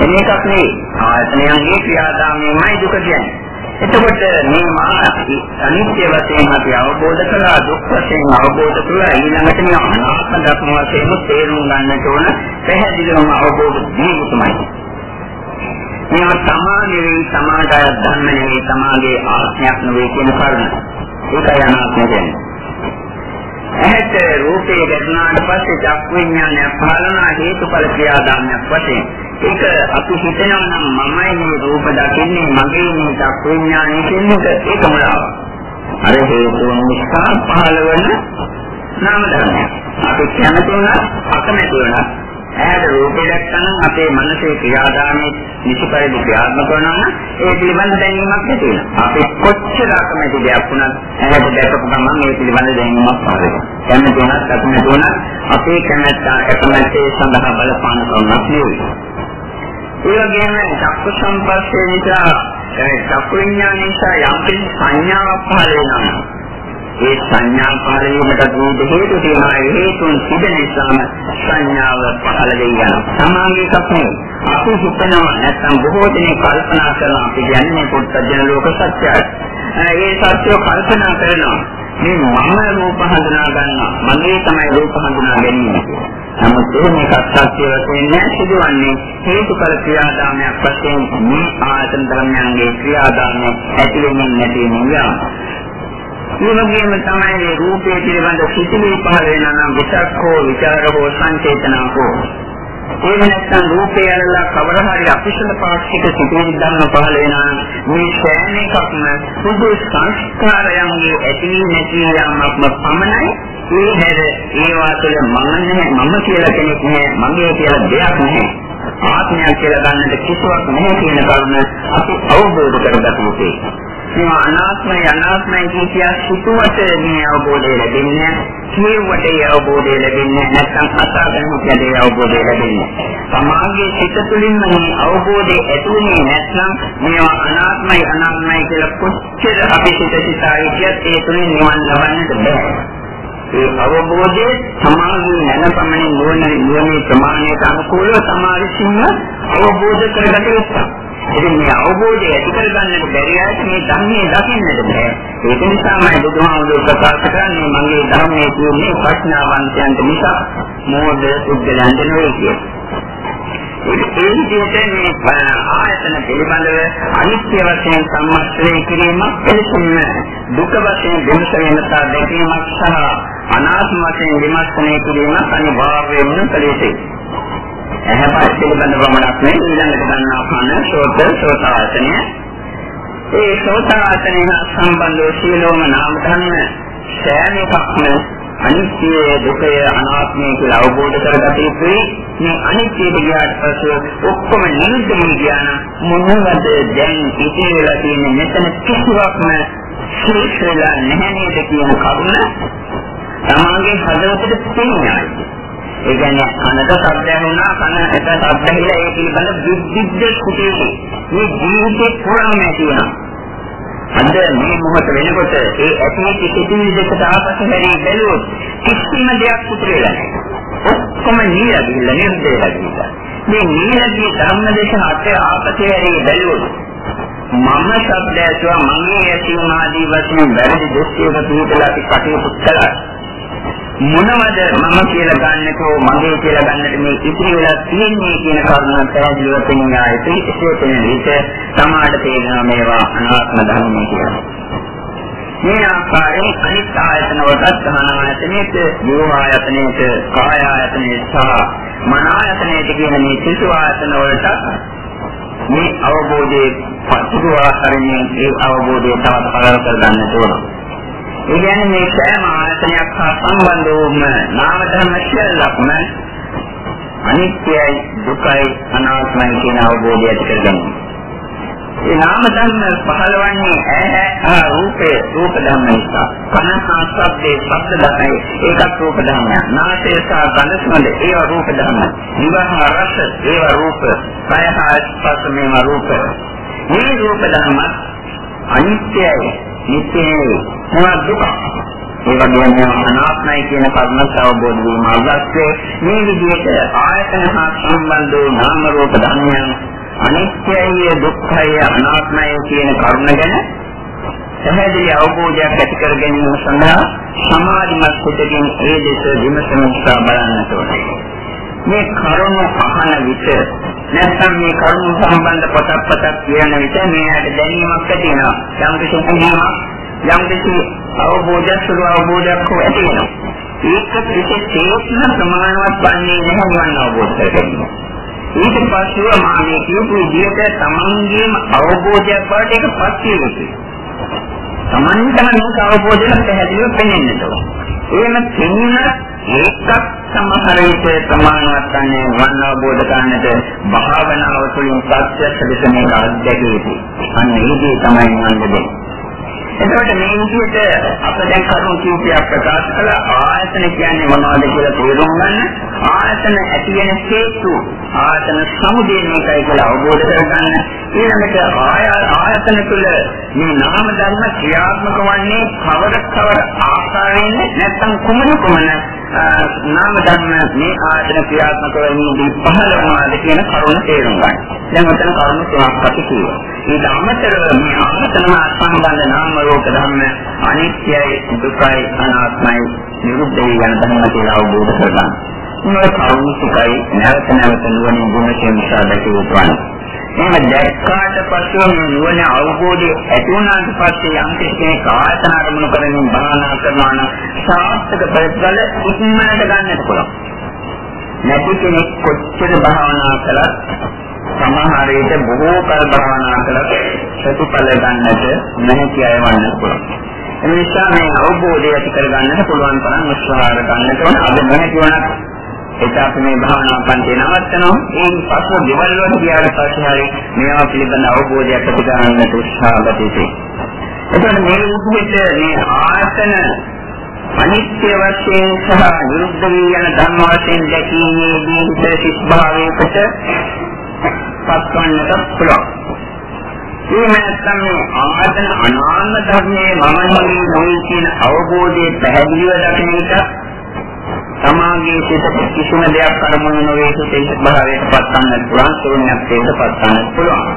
එන එකක් නෙවෙයි. ආයතනයන්ගේ ක්‍රියාදාමයමයි දුක කියන්නේ. එතකොට මේ මා අනිත්‍ය වශයෙන් අපි අවබෝධ කළා දුක් වශයෙන් අවබෝධ කළා ඊළඟට මේ අනාත්ම ධර්ම වශයෙන් තේරුම් ගන්නට ඕන පැහැදිලිවම අවබෝධ දීමුතුමයි. මේවා සමාගයේ සමාජය ධර්ම නෙවෙයි සමාගයේ ආත්මයක් නෙවෙයි කියන කරුණ. ඒකයි අනාත්මය කියන්නේ. ඇහැට රූපේ ගැටුණාට පස්සේ චක්ක විඥානය පහළන හේතුඵල ක්‍රියාදාමයක් වශයෙන්. ඒක අපි හිතනවා නම් මමයි මේ රූප දකින්නේ මගේ මේ චක්ක විඥානය කියන්නේ ඒක මොනවා අර හේතුන් නිසා පහළවන නාම ධර්මයක්. අපි කැමති වුණා අකමැති වුණා ඇහැට රූපේ දැක්කම අපේ මනසේ ක්‍රියාදාමයේ නිසිපරිදි ක්‍රියාත්මක වෙනවා ඒ පිළිබඳ දැනීමක් ඇති වෙනවා. අපි කොච්චර අකමැති දෙයක් වුණත් ඇහැට දැකපු ගමන් ඒ පිළිබඳ දැනීමක් පහළ වෙනවා. කැමති වුණත් අකමැති වුණත් අපේ කැමැත්ත අකමැත්තේ සඳහා බලපාන කරුණක් නෙවෙයි. ඒ වගේම චක්ක සංපස්සේ නිසා චක්ක විඥාන නිසා යම් සංඥාවක් පහළ වෙනවා. ඒ සංඥා පහළ වීමට දුක හේතු තියෙනවා හේතුන් තිබෙන නිසාම සංඥාව පහළ වෙනවා සමාගයේ සත්‍යය අපි හිතනවා නැත්නම් බොහෝ දෙනෙක් කල්පනා කරනවා අපි කියන්නේ පුත්තජන ලෝක සත්‍යය ඒ සත්‍යය කල්පනා කරනවා මේ මම රූප හඳුනා ගන්නවා. මගේ තමයි රූප හඳුනා ගැනීම. නමුත් එහෙම එකක් සත්‍ය වශයෙන් නැහැ සිදුවන්නේ හේතුඵල ක්‍රියාදාමයක් වශයෙන් මේ ආයතන ධර්මයන්ගේ ක්‍රියාදාමය ඇති වෙමින් නැති වෙමින් යනවා. ඒ වගේම තමයි මේ රූපයේ පිළිබඳ සිතිවිලි පහළ වෙනා නම් විචක්ක හෝ විචාර හෝ සංචේතනා හෝ. ඒ නැත්නම් රූපය ඇරලා කවර හරි අකුසල පාක්ෂික සිතිවිලි ධර්ම පහළ වෙනා මේ සෑම එකක්ම සුදු සංස්කාරයන්ගේ ඇති නැති යාමක්ම පමණයි. ඒ හැර ඒවා තුළ මම නැහැ මම කියලා කෙනෙක් නැහැ මගේ කියලා දෙයක් නැහැ. ආත්මය කියලා ගන්නට කිසිවක් නැහැ කියන කරුණ අපි අවබෝධ කරගත යුතුයි. මේ අනාත්මය අනාත්මයි කියන සිතුවට මේ අවබෝධය ලැබෙන්නේ කියුවට ඒ අවබෝධය ලැබෙන්නේ නැත්නම් අසාධන කියන අවබෝධය ලැබෙන්නේ සමාගයේ සිත තුළින්ම මේ අවබෝධය ඇතිවෙන්නේ නැත්නම් මේවා අනාත්මයි අනාත්මයි කියලා කොච්චර අපි සිත සිතා හිටියත් ඒ තුළින් නිවන් ලබන්නට බෑ. ඒ අවබෝධයේ සමාධිය නැනපමණින් නුවණ නුවණේ ප්‍රමාණයට අනුකූලව සමාධිසින්න අවබෝධ කරගත යුතුයි. ඉතින් මේ අවබෝධය ඇති කරගන්නට බැරි අයට මේ ධර්මයේ දකින්නට බෑ. ඒක නිසාමයි බුදුහාමුදුරුවෝ ප්‍රකාශ කරන්නේ මගේ ධර්මයේ තියෙන්නේ ප්‍රඥාවන්තයන්ට මිසක් මෝඩ සුද්ධලන්ට නෙවෙයි කියන්නේ. ඒ විදිහට මේ ආයතන පිළිබඳව අනිත්‍ය වශයෙන් සම්මස්තනය කිරීමක් එලෙසින්ම දුක වශයෙන් විමසීම සහ දැකීමක් සහ අනාත්ම වශයෙන් විමර්ශනය කිරීමක් අනිවාර්යයෙන්ම කළ යුතුයි. ඇහැ පිළිබඳ පමණක් නෙවෙයි ඊළඟට ගන්නා කන, ශෝත, සෝතාවචනය. ඒ සෝතාවචනය සම්බන්ධව සීලෝම නාම ධර්ම සෑම එකක්ම අනිත්‍ය දුකය අනාත්මය කියලා අවබෝධ කරගත යුතුයි. මේ අනිත්‍ය දිහාට පස්සේ ඔක්කොම නිරුද්ධ කියන මොනවද දැන් ඉතිරිලා තියෙන්නේ මෙතන කිසිවක්ම ශේෂ්ඨලා නැහැ නේද කියන කරුණ තමාගේ හදවතට තේිනයි. ඒ කියන්නේ කනට ශබ්ද ඇහුණා කන එත ශබ්ද ඇහිලා ඒ පිළිබඳ විද්දිද්ද කුටේ මේ ජීවිතේ පුරාම ඇතිවෙනවා. අද මේ මොහොත වෙනකොට ඒ ඇතිවෙච්ච සිතිවිලි දෙකට ආපසු හැරී බැලුවොත් කිසිම දෙයක් පුතේලා නැහැ. ඔක්කොම නීලා ගිහිල්ලා නිර්දේලා ගිහිල්ලා. මේ නීලදී ධර්ම දේශන අතර ආපසු හැරී බැලුවොත් මම ශබ්ද ඇසුවා මගේ ඇසීම ආදී වශයෙන් වැරදි දෘෂ්ටියක පිටලා අපි කටයුතු කළා. මොනවද මම කියලා ගන්නකෝ මගේ කියලා ගන්නට මේ ඉතිරි වෙලා තියෙන්නේ කියන කරුණ පැහැදිලිව පෙන්වන ආයතන ඒකේ තියෙන විට සමාඩ තේනවා මේවා අනාත්ම ධර්ම කියලා. මේ ආකාරයෙන් අනිත් ආයතන වලට ධන ආයතනයේට, යෝග ආයතනයේට, කාය ආයතනයේට සහ මන ආයතනයේට කියන මේ සිසු ආයතන වලට මේ අවබෝධයේ පසුව ආකාරයෙන් ඒ අවබෝධය තවත් පළල කර ගන්නට ඕන. ඒ කියන්නේ මේ සෑම ආයතනයක් හා සම්බන්ධ වූම නාම ධර්ම සියල්ලක්ම අනිත්‍යයි දුකයි අනාත්මයි කියන අවබෝධය ඇති කරගන්නවා. ඒ නාම ධර්ම පහළවන්නේ ඇහැ රූපේ රූප ධර්ම නිසා. කන හා ශබ්දේ ශබ්ද ධර්මයි ඒකත් රූප ධර්මයක්. නාසය සහ ගඳ සුවඳ ඒවා රූප ධර්ම. දිවහ රස ඒවා රූප. කය හා ස්පර්ශ මේවා රූප. මේ රූප ධර්ම අනිත්‍යයි නිත්‍යයි මොනවද දුක? ඒ වගේම අනාත්මයි කියන කරුණත් අවබෝධ වීම අවශ්‍යයි. මේ විදිහට ආයතන හා සම්බන්ධ වූ නාම රූප ධර්මයන් අනිත්‍යය දුක්ඛය අනාත්මය කියන කරුණ ගැන පැහැදිලි අවබෝධයක් ඇති කර ගැනීම සඳහා සමාධිමත් සිතකින් ඒ දෙස විමසන උත්සාහ බලන්නට ඕනේ. මේ කරුණ අහන විට නැත්නම් මේ කරුණ සම්බන්ධ පොතක් පතක් කියන විට මේකට දැනීමක් ඇති වෙනවා. යම් කිසි කෙනෙක් යම් කිසි අවබෝධයක් සුළු අවබෝධයක් හෝ ඇති වෙනවා. ඒක විශේෂයෙන්ම ප්‍රමාණවත් වන්නේ නැහැ ගන්න අවබෝධ කරගන්න. ඊට පස්සේ මා මේ කියපු විදිහට තමන්ගේම අවබෝධයක් වලට ඒක පස්සේ වෙන්නේ. තමන්ටම මේක අවබෝධයක් පැහැදිලිව පෙනෙන්නට ඕන. එහෙම පෙනුන ඒකත් සමහර විට ප්‍රමාණවත් නැහැ වන් අවබෝධ කරන්නට භාවනාව තුළින් ප්‍රත්‍යක්ෂ ලෙස මේක අත්දැකිය යුතුයි. අන්න ඒකේ තමයි මම දෙන්නේ. එතකොට මේ විදිහට අප දැන් කරුණු කීපයක් ප්‍රකාශ කළා ආයතන කියන්නේ මොනවද කියලා තේරුම් ගන්න ආයතන ඇති වෙන හේතු ආයතන සමුදය මේකයි කියලා අවබෝධ කරගන්න ඊළඟට ආයතන තුළ මේ නාම ධර්ම ක්‍රියාත්මක වන්නේ කවර කවර ආකාරයෙන් නැත්නම් කුමන කුමන නාම ධර්ම මේ ආයතන ක්‍රියාත්මක වෙන්නේ පහළ වෙනවාද කියන කරුණ තේරුම් ගන්න. දැන් මෙතන කරුණ තුනක් අපි කියනවා. ඊට අමතරව මේ ආයතන සම්බන්ධ නාම රූප ධර්ම අනිත්‍යයි දුකයි අනාත්මයි නිරුද්ධ යන ධර්ම කියලා අවබෝධ කරගන්න. මේ කරුණ සුඛයි නැවත නැවත නුවණින් ගුණ නිසා දැකිය යුතුයි. එහෙම දැක්කාට පස්සේ මේ නුවණ අවබෝධය ඇති වුණාට පස්සේ යම් කෙනෙක් ආයතන අරමුණු කරමින් භාවනා කරනවා නම් සාර්ථක ප්‍රතිඵල ඉක්මනට ගන්නට පුළුවන්. නැති කෙනෙක් කොච්චර භාවනා කළත් සමහර විට බොහෝ කල් භාවනා කළත් ප්‍රතිඵල ගන්නට නැති අය වන්න පුළුවන්. ඒ නිසා මේ අවබෝධය ඇති කරගන්නට පුළුවන් තරම් උත්සාහ ගන්නට ඕන. අද නැති වුණත් ඒක අපි මේ භාවනා පන්ති නවත්තනවා. ඒ පස්ව දෙවල් වල ගියාට පස්සේ හරි මේවා පිළිබඳ අවබෝධයක් ඇති කරගන්නට උත්සාහ ගතයුතුයි. එතකොට මේ විදිහට මේ ආසන අනිත්‍ය වශයෙන් සහ නිරුද්ධ වී යන ධර්ම වශයෙන් දැකීමේදී විශේෂ භාවයකට පත්වන්නට පුළුවන්. මේ නැත්තම් ආයතන අනාත්ම ධර්මයේ මම නෙවෙයි නොවේ කියන අවබෝධය පැහැදිලිව දකින එක සමාගයේ සිට කිසිම දෙයක් අරමුණු නොවේ සිට භාවයට පත්වන්නත් පුළුවන් ශූන්‍යත්වයට පත්වන්නත් පුළුවන්.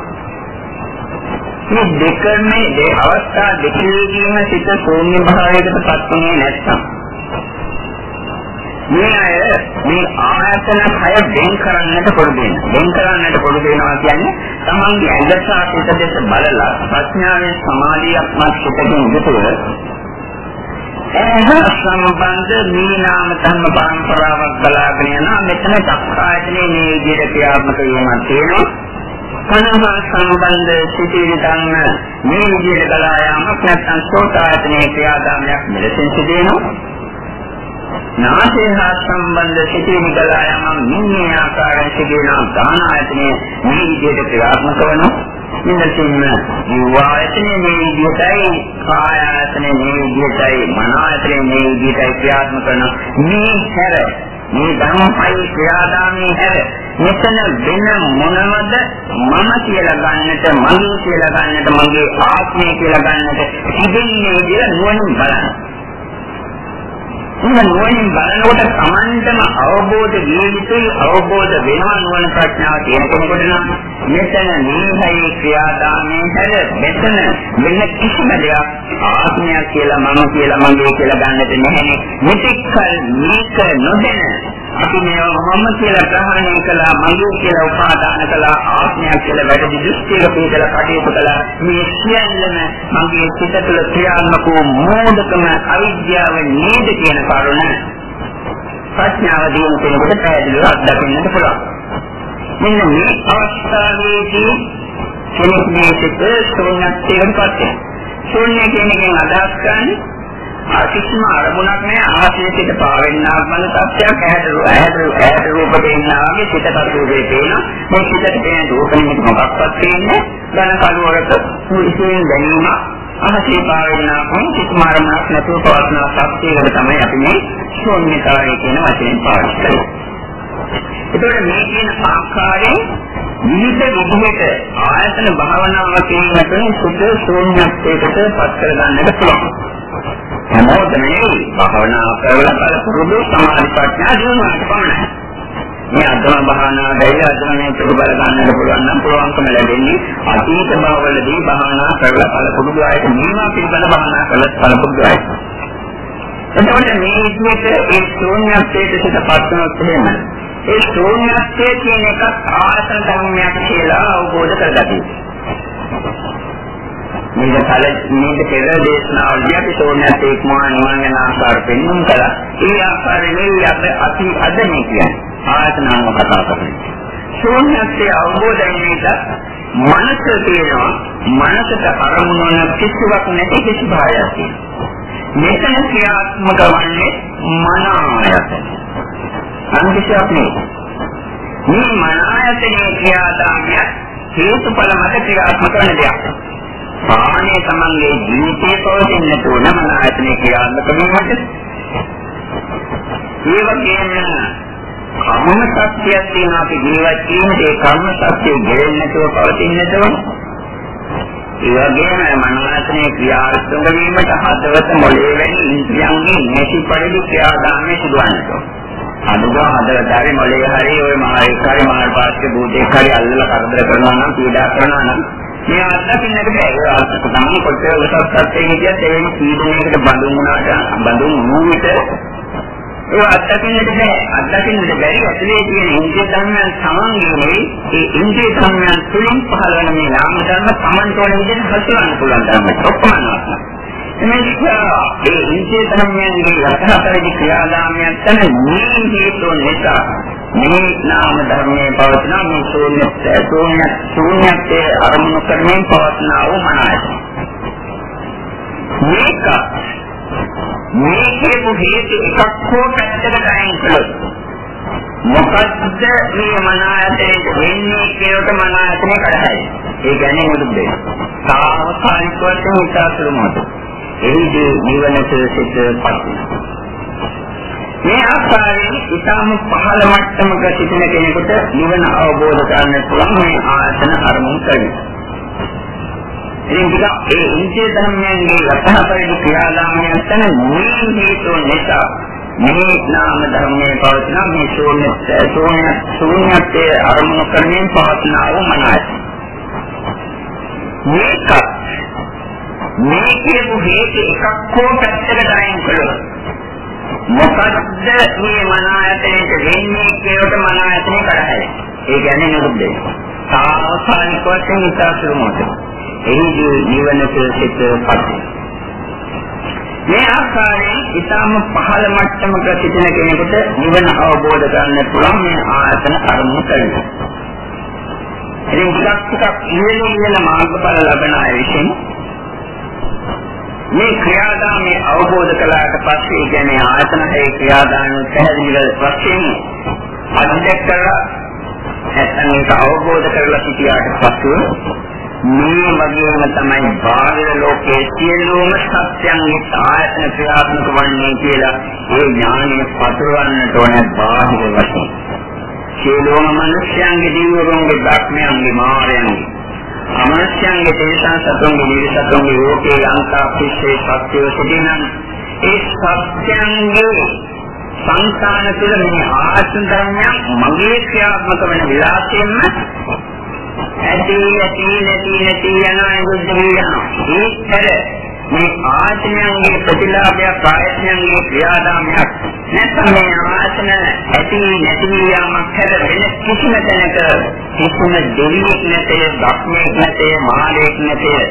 මේ දෙකනේ මේ අවස්ථා දෙකේදීම සිට ශූන්‍ය භාවයකට පත්වන්නේ නැත්නම් මේ අය මේ ආයතන හය වෙන් කරන්නට පොඩු වෙන. වෙන් කරන්නට පොඩු වෙනවා කියන්නේ තමන්ගේ ඇඟට ආපිට දෙස බලලා ප්‍රඥාවේ සමාධියක්මත් සිටකින් යුතුව සම්බන්ධ මේ නාම ධර්ම පරම්පරාවක් බලාගෙන යනවා මෙතන චක්කායතනේ මේ විදිහට ක්‍රියාත්මක වීමක් තියෙනවා. කනහා සම්බන්ධ සිටින ධර්ම මේ විදිහට ගලා යාමක් නැත්නම් සෝතායතනේ ක්‍රියාදාමයක් මෙලෙසින් සිදෙනවා නාසය හා සම්බන්ධ සිටින ගලා යාමක් මේ ආකාරයෙන් සිදෙනවා දාන ආයතනේ මේ විදිහට ක්‍රියාත්මක වෙනවා. මෙන්නකින්ම වායතනේ මේ විදිහටයි කාය ආයතනේ මේ විදිහටයි මන ආයතනේ මේ විදිහටයි ක්‍රියාත්මක කරන මේ හැර මේ ධර්මපයි ක්‍රියාදාමයේ හැර. මෙතන වෙන මොනවද මම කියලා ගන්නට මගේ කියලා ගන්නට මගේ ආත්මය කියලා ගන්නට ඉදින්නේ විදිහ නුවණින් බලන්න. එහෙනම් නුවණින් බලනකොට Tamanටම අවබෝධ විය යුතුයි අවබෝධ වෙනවා නුවණ ප්‍රඥාව තියෙන කෙනෙකුට නම් මෙතන නීහයි ක්‍රියාදාමයේ හැර මෙතන මෙන්න කිසිම දෙයක් ආත්මයක් කියලා මම කියලා මගේ කියලා ගන්නට නැහැ. මෙතෙක් කල මේක නොදැන අපි මේවා මම කියලා ප්‍රහාණය කළා මගේ කියලා උපාදාන කළා ආත්මයක් කියලා වැඩි දෘෂ්ටියක පිටලා කටයුතු කළා. මේ සියල්ලම මගේ සිත තුළ ක්‍රියාත්මක වූ මෝඩකම අවිද්‍යාව නේද කියන කරුණ ප්‍රඥාව දිනු කෙනෙකුට පැහැදිලිව අත්දකින්නට පුළුවන්. මෙන්න මේ අවස්ථාවේදී කෙනෙක් මේ සිත ශූන්‍යත්වයකට පත් වෙනවා. ශූන්‍ය කියන එකෙන් අදහස් කරන්නේ කිසිම අරමුණක් නෑ. ආශය සිට පාවෙන්නා වන සත්‍යයක් ඇහැට ඇහැට ඇහැට රූප දෙන්නා වගේ සිතට රූපේ පේන මේ සිතට පේන රූපෙක මොකක්වත් පේන්නේ ධන කලවරක ඉතින් දැනීම අහසේ පාවෙන්නා වන කිසිම අරමුණක් නැතුව පවත්න සත්‍යයකට තමයි අපි මේ ශූන්‍යතාවය කියන වචනේ පාවිච්චි කරන්නේ. එතකොට මේ කියන ආකාරයෙන් විවිධ විදිහට ආයතන භාවනාව කියන එක සුද්ධ ශූන්‍යත්වයකට පත් කර ගන්නට පුළුවන්. හැමෝටම නෙවෙයි භාවනා කරලා බලපුරුදු සමාධි ප්‍රඥා දිනුවාට පමණයි. මේ අධම භාවනා දෙය අධමනේ තුරු බල ගන්නට පුළුවන් නම් පුළුවන්කම ලැබෙන්නේ අතීත භවවලදී භාවනා කරලා බලපුරුදු අයට මේවා පිළිබඳ භාවනා කරලා බලපුරුදු අයට. එතකොට මේ විදිහට ඒ ශූන්‍යත්වයට සිතපත් වෙනොත් එහෙම ඒ ශූන්‍යත්වය කියන එක ආසන ධර්මයක් කියලා අවබෝධ කරගන්න. මේක කල මේක පෙර දේශනාවලදී අපි ශෝණ්‍යත් එක්මවා නිවන් යන ආකාර පෙන්වන්න කළා. ඒ ආකාරයෙන් අපි අපි අද මේ කියන්නේ ආයතනාව කතා කරන්නේ. ශෝණ්‍යත්යේ අවබෝධයෙන්ද මනස තියෙනවා මනසට අරමුණු වන කිසිවක් නැති කිසි භාවයක් තියෙනවා. මෙතන ක්‍රියාත්මක වන්නේ මන ආයතන. අනිත්‍යයක් නෙවෙයි. මේ මන ආයතනයේ ක්‍රියාදාමය හේතුඵල මත ක්‍රියාත්මක වන දෙයක්. සාමාන්‍ය තමන්ගේ ජීවිතයේ පවතින තෝරන මන ආයතනයේ ක්‍රියාත්මක වීමට ඒ වගේම කර්ම සත්‍යයක් තියෙන අපි ජීවත් වීමේ ඒ කර්ම සත්‍යය ගෙවෙන්නේ නැතුව පවතින්නට ඕන. ඒ වගේම මන ආයතනයේ ක්‍රියාත්මක වීමට හදවත මොළේ වැනි ඉන්ද්‍රියන්ගේ නැති පරිදි ක්‍රියාදාමයේ සිදුවන්නට ඕන. අනුගා හදවතේ මොලේ හරි ඔය මායක හරි මාන පාස්කේ භූතේ හරි අල්ලලා කරදර කරනවා නම් පීඩා කරනවා නම් මේ අත්දකින්නට බෑ ඒ අත්දක තමයි කොච්චර උසස් තත්ත්වයක කියත් ඒ පීඩනයකට බඳුන් වුණාට බඳුන් වූ විට ඒ අත්දකින්නට බෑ. අත්දකින්නට බැරි ඇතුලේ තියෙන ඉන්ද්‍රිය ධර්මයන් සමන්ගිනේ ඒ ඉන්ද්‍රිය ධර්මයන් තුලින් පහළ වෙන මේ නාම ධර්ම සමන්තෝන විදිහට හසුරවන්න පුළුවන් ධර්ම. ඔක්කොම එනිසා ඒ ඉන්ද්‍රිය ධර්මයන්ගේ යථාර්ථයේ ක්‍රියාදාමයන් තමයි මේ හේතු නිසා මේ නාම ධර්මයේ පවතින මේ ශූන්‍ය ශූන්‍ය ශූන්‍යත්වයේ අරමුණු කරමින් පවත්නා වූ මනස. මේක මේ කියපු හේතු එකක් හෝ පැත්තකට අයින් කළොත් මොකද්ද මේ මනායතේ වෙන්නේ කියවට මනායතනේ කඩහයි. ඒ කියන්නේ මොකද? සාවකාලික වශයෙන් උත්සාහසල මොකද? එහිදී නිවනට සිටපත් මේ ආකාරයෙන් ඉතාම පහළ මට්ටමක සිටින කෙනෙකුට නිවන අවබෝධ කරගන්න පුළුවන් මේ ආසන අරමුණු කරගන්න. ඉතින් ටිකක් ඒ ඉන්ද්‍රිය ධර්මයන්ගේ යථාපරිදි ක්‍රියාදාමයන් තන මේ හේතු නිසා මේ නාම ධර්මයේ පවතින මේ ශූන්‍ය ශූන්‍ය ශූන්‍යත්වයේ අරමුණු කරමින් පවතින අවමනයි. මේක මේ කියපු හේතු එකක් හෝ පැත්තකට අයින් කළොත් මොකද්ද මේ මනායතනයේ වෙන්නේ කියවට මනායතනේ කරහැයි. ඒ කියන්නේ මොකද? සාසනික වශයෙන් ඉතාලි මොකද? එහිදී ජීවනට සිටපත් මේ ආකාරයෙන් ඊටම පහළ මට්ටමක සිටින කෙනෙකුට නිවන අවබෝධ කරගන්න පුළුවන් මේ ආයතන කර්ම කරනවා. ඉතින් ටිකක් ටිකක් ඉහළ ඉහළ මාර්ගඵල ලබන අය විසින් මේ ක්‍රියාදාමයේ අවබෝධ කළාට පස්සේ කියන්නේ ආයතන හේ ක්‍රියාදාන පැහැදිලිව වශයෙන් අධ්‍යක්ෂ කරලා නැත්නම් ඒක අවබෝධ කරලා සිටියාට පස්සෙ මේ වගේම තමයි බාහිර ලෝකයේ සියලුම සත්‍යයන්ගේ ආයතන ක්‍රියාත්මක වන්නේ කියලා ඒ ඥානය පතුරවන්නට ඕන බාහිර වශයෙන්. සියලුම මිනිස්යන්ගේ දිවුරුන්ගේ ධර්මයන්ගේ මායයන්ගේ අමනුෂ්‍යයන්ගේ තේසන් සතුන්ගේ නිවිසතුන්ගේ ලෝකේ ලංකා පිස්සේ සත්‍යව සිටිනන් ඒ සත්‍යයන්ගේ සංකාන තුළ මේ ආත්ම ධර්මයන් මගේ ක්‍රියාත්මක වෙන විලාසයෙන්ම ඇති නැති නැති නැති යනවා බුද්ධ වියනවා. ඒකතර මේ ආත්මයන්ගේ ප්‍රතිලාභය ප්‍රායත්නයන්ගේ ක්‍රියාදාමයක්. නැත්නම් මේ ආත්ම ඇති නැති යාමක් හැර වෙන කිසිම තැනක කිසිම දෙවියෙක් නැතේ, ධර්මයක් නැතේ, මානෙක් නැතේ.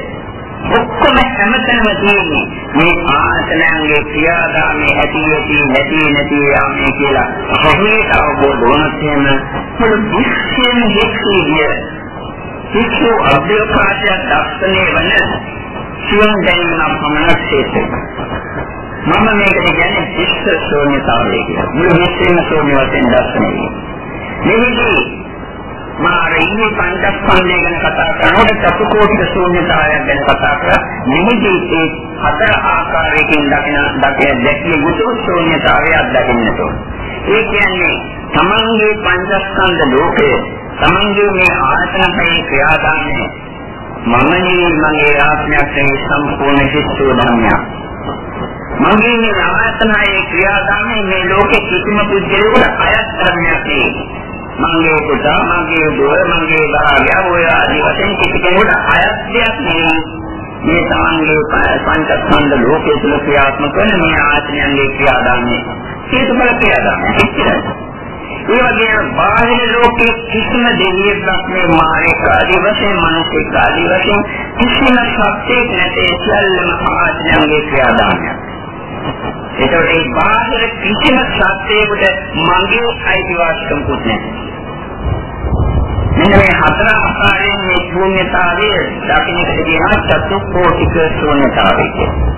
ඔක්කොම හැමතැනම තියෙන්නේ මේ ආසනයන්ගේ ක්‍රියාදාමයේ ඇති ඇති නැති නැති යාමේ කියලා. හරියට අවබෝධ වුණොත් එහෙම? මුළු විශ්වයම දෙක්ෂීය සිසු අභ්‍යෝපාදයක් දර්ශනය වන සියුම් දැනීමක් පමණක් ශේෂයි. මම මේකට කියන්නේ විශ්ව ශූන්‍යතාවය කියලා. මුළු විශ්වයම ශූන්‍ය වශයෙන් දර්ශනය. මෙහිදී මාරින්නේ පංචස්කන්ධය ගැන කතා කරනකොට චතුකෝටික ශූන්‍යතාවයක් ගැන කතා කරා. මෙහිදී ඒ හතර ආකාරයකින් දකින දකින දැකිය යුතු ශූන්‍යතාවය අත්දකින්නට ඕන. ඒ කියන්නේ තමන්ගේ පංචස්කන්ධ ලෝකයේ තමන්ගේ මේ ආයතනයේ ක්‍රියාදාමය මම නෙවෙයි මගේ ආත්මයක් නෙවෙයි සම්පූර්ණ හිස්තු ධර්මයක්. මගේ මේ ආයතනයේ ක්‍රියාදාමය මේ ලෝකෙ කිසිම පුද්ගලයෙකුට අයත් ධර්මයක් නෙවෙයි. මගේ පුතා මගේ දුව මගේ භාර්යාව ඔය ආදී වශයෙන් කිසි කෙනෙකුට අයත් දෙයක් නෙවෙයි. මේ තමන්ගේ පංචස්කන්ධ ලෝකයේ තුල ක්‍රියාත්මක වෙන මේ ආයතනයන්ගේ ක්‍රියාදාමය. හේතුඵල ක්‍රියාදාමය. එච්චරයි. ඒ වගේම බාහිර ලෝකයේ කිසිම දෙවියෙක් මේ මායක ආදී වශයෙන් මිනිසෙක් ආදී වශයෙන් කිසිම සත්‍යයක් නැතේ සියල්ලම ආත්මයන්ගේ ක්‍රියාදාමයක්. ඒතකොට මේ බාහිර කිසිම සත්‍යයකට මගේ අයිතිවාසිකමකුත් නැහැ. මෙන්න මේ හතර ආකාරයෙන් මේ ශූන්‍යතාවයේ දකින්නට කියන චතුක්කෝටික ශූන්‍යතාවය කියන්නේ.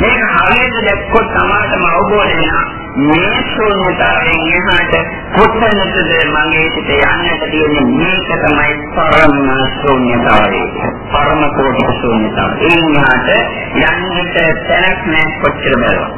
මේක හරියට දැක්කොත් සමාජම අවබෝධ වෙනවා. මේ ශූන්‍යතාවයෙන් එහාට කොතැනටද මගේ සිත යන්නට තියෙන්නේ මේක තමයි පරම ශූන්‍යතාවය. පරම කෝටික ශූන්‍යතාවය. ඒ එහාට යන්නට තැනක් නැහැ කොච්චර බලවත්.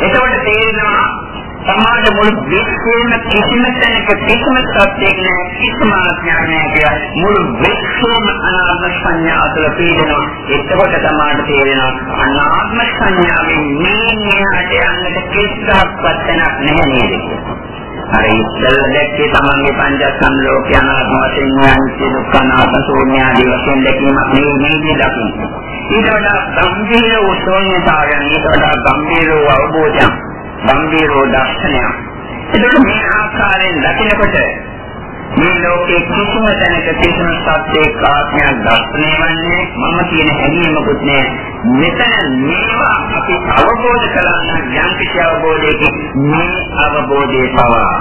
එතකොට තේරෙනවා සමාජ මුළු විශ්වයේම කිසිම තැනක කිසිම සත්‍යයක් නැහැ කිසිම ආඥාවක් නැහැ කියලා මුළු විශ්වයේම අනාත්ම සංඥා තුළ පීඩනවා එතකොට තමයි තේරෙනවා අනාත්ම සංඥාවෙන් මේ මෙහාට යන්නට කිසිවක් තැනක් නැහැ නේද අර ඉස්සෙල්ල දැක්කේ තමන්ගේ පංචස්කන්ධ ලෝකය අනාත්ම වශයෙන් අනිත්‍ය දුක්ඛ අනාත්ම ශූන්‍ය ආදී වශයෙන් දැකීමක් නෙවෙයි මේ දකින්න. ඊට වඩා ගම්භීර වූ ශූන්‍යතාවයන් ඊට වඩා ගම්භීර වූ අවබෝධයන් ගම්බීරෝ දර්ශනයක්. ඒකට මේ ආකාරයෙන් දකිනකොට මේ ලෝකේ කිසිම තැනක කිසිම සත්‍යයක් ආත්මයක් දර්ශනය වන්නේ මම කියන හැඟීමකුත් නෑ. මෙතන මේවා අපි අවබෝධ කළා නම් යම් කිසි අවබෝධයකින් මේ අවබෝධය පවා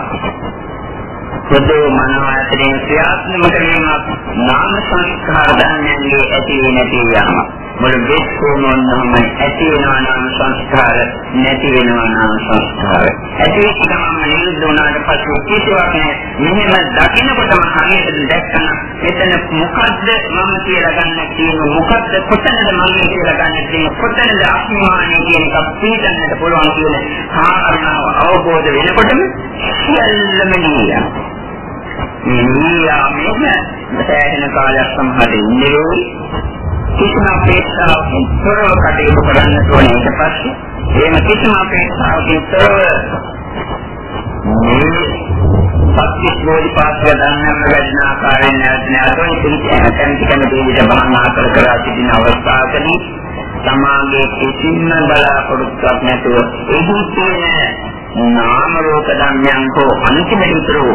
සදෝ මනෝයතරින් ක්‍රියාත්මක වීමක් නාම සංස්කාර ධර්මයන්ගේ ඇති නැති යාමක්. මුළු විශ්වම නම් ඇති වෙනවා නම් සංස්කාර නැති වෙනවා නම් සංස්කාර. ඇති වෙච්ච ගමන් නිරුද්ධ වුණාට පස්සේ කිසිවක් නැහැ. මෙහෙම දකින්නකොටම හරියට දැක්කම මෙතන මොකද්ද මම කියලා ගන්න කියන මොකද්ද කොතනද මම කියලා ගන්න තියෙන කොතනද අස්මානිය කියන එක පිළිගන්නට පුළුවන් කියන කාරණාව අවබෝධ වෙනකොටම සියල්ලම නියම. මේ නියාමයේ සෑහෙන කාලයක් සමහර ඉන්නේ කිසිම අපේක්ෂාවකින් තොරව කටයුතු කරන්න ඕනේ. ඊට පස්සේ එහෙම කිසිම අපේක්ෂාවකින් තොරව මේ සත්‍ය බෝධිපාක්ෂ ධර්මයන් වැඩින ආකාරයෙන් නැවත නැවත පිළිගන්න කැමති කැමති විදිහට භාවනා කර කර සිටින අවස්ථාවකදී සමාගයේ කිසිම බලාපොරොත්තුවක් නැතුව එහි තියෙන නාම රූප ධර්මයන් කෝ අන්තිමට උතුරු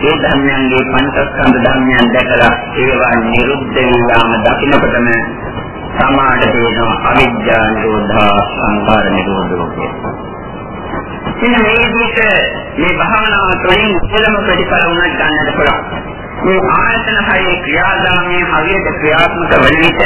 ඒ ධර්මයන්ගේ පංචස්කන්ධ ධර්මයන් දැකලා ඒවා නිරුද්ධ වීම දකින්නකොටම සමාඩ වෙනවා අවිද්‍යා නිරෝධා සංකාර නිරෝධෝ කියලා. ඉතින් මේ විදිහට මේ භාවනාව තුළින් ඉහළම ප්‍රතිඵල උනත් ගන්නට පුළුවන්. මේ ආයතන හයේ ක්‍රියාදාමයේ හරියට ක්‍රියාත්මක වෙන විට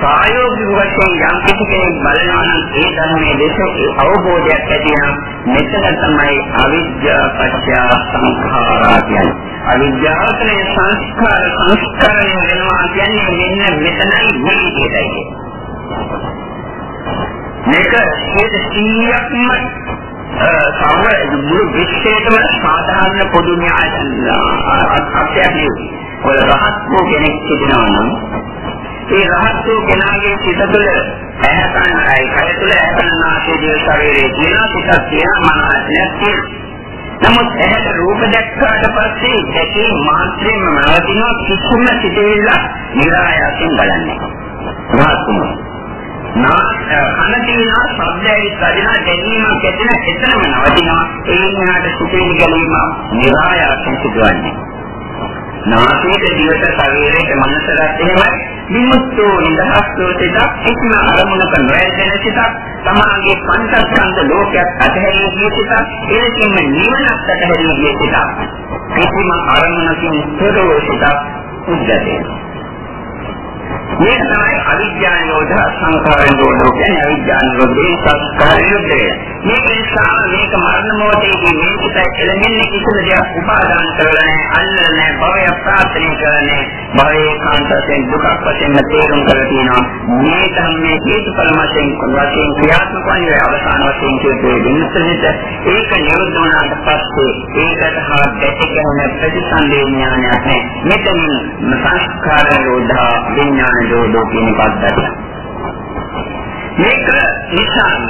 ප්‍රායෝගික වශයෙන් යම් කිසි කෙනෙක් බලනවා නම් ඒ ධර්මයේ දේශේ අවබෝධයක් ඇති වෙන මෙතන තමයි අවිද්‍යා පත්‍ය සංඛාරා කියන්නේ. අවිද්‍යාවතේ සංස්කාර සංස්කරණය වෙනවා කියන්නේ මෙන්න මෙතනයි මේ විදිහටයි. මේක 100%ක්ම සමහර මුළු විශ්වයේම සාධාරණ පොදු න්‍යාය අත්‍යවශ්‍යයි. ඔය රහත් වූ කෙනෙක් සිටිනවා නම් ඒ රහත් වූ කෙනාගේ සිත තුළ ඇහැකණයි කය තුළ ඇහැකණාසේ දිය ශරීරයේ තියෙන සිතක් තියෙන මනසක් තියෙන. නමුත් ඇහැට රූප දැක්කාට පස්සේ දැකේ මාත්‍රෙම නවතින කිසිම සිතෙල්ල නිරායයෙන් බලන්නේ. රහත් වුණා. නා කන තියෙන ශබ්දයයි සදිනා දැනීමක් ඇතින එතනම නවතිනවා ඒ විනාට සුපේලි ගැලීම නිරායයෙන් සිදුවන්නේ නාසයට දිවට ශරීරයට මනසට එහෙම විමුක්තෝ නිදහස්ෝ සිතක් කිසිම අරමුණක නොයැදෙන සිතක් තමාගේ පංචස්කන්ධ ලෝකයක් අතහැරී ගිය සිතක් එලෙසින්ම නිවනක් අතහැරී ගිය සිතක්. කිසිම අරමුණකින් තොරව සිතක් උද්ගතේ මේක තමයි අවිද්‍යා නිරෝධ සංඛාර නිරෝධ කියන්නේ. අවිද්‍යා නිරෝධේ සංස්කාර නිරෝධය. මේක නිසා මේක මරණ මොහොතේදී මේකට එළෙන්නේ කිසිම දෙයක් උපාදාන කරලා නැහැ, අල්ලලා නැහැ, භවය ප්‍රාර්ථනා කරන්නේ, භවයේ කාන්තයෙන් දුකක් වශයෙන් තේරුම් කරලා තියෙනවා. මේ ධර්මයේ හේතුඵල වශයෙන් වශයෙන් ක්‍රියාත්මක වන්නේ අවසාන වශයෙන් කියපේ විමුක්තියට ඒක නිරුද්ධ වුණාට පස්සේ ඒකට හා දැකගෙන ප්‍රතිසන්දේ ඥානයක් නැහැ. මෙතන සංස්කාර නිරෝධ විඥාන නිරෝධෝ කියන පද්ධතිය. මේක නිසාම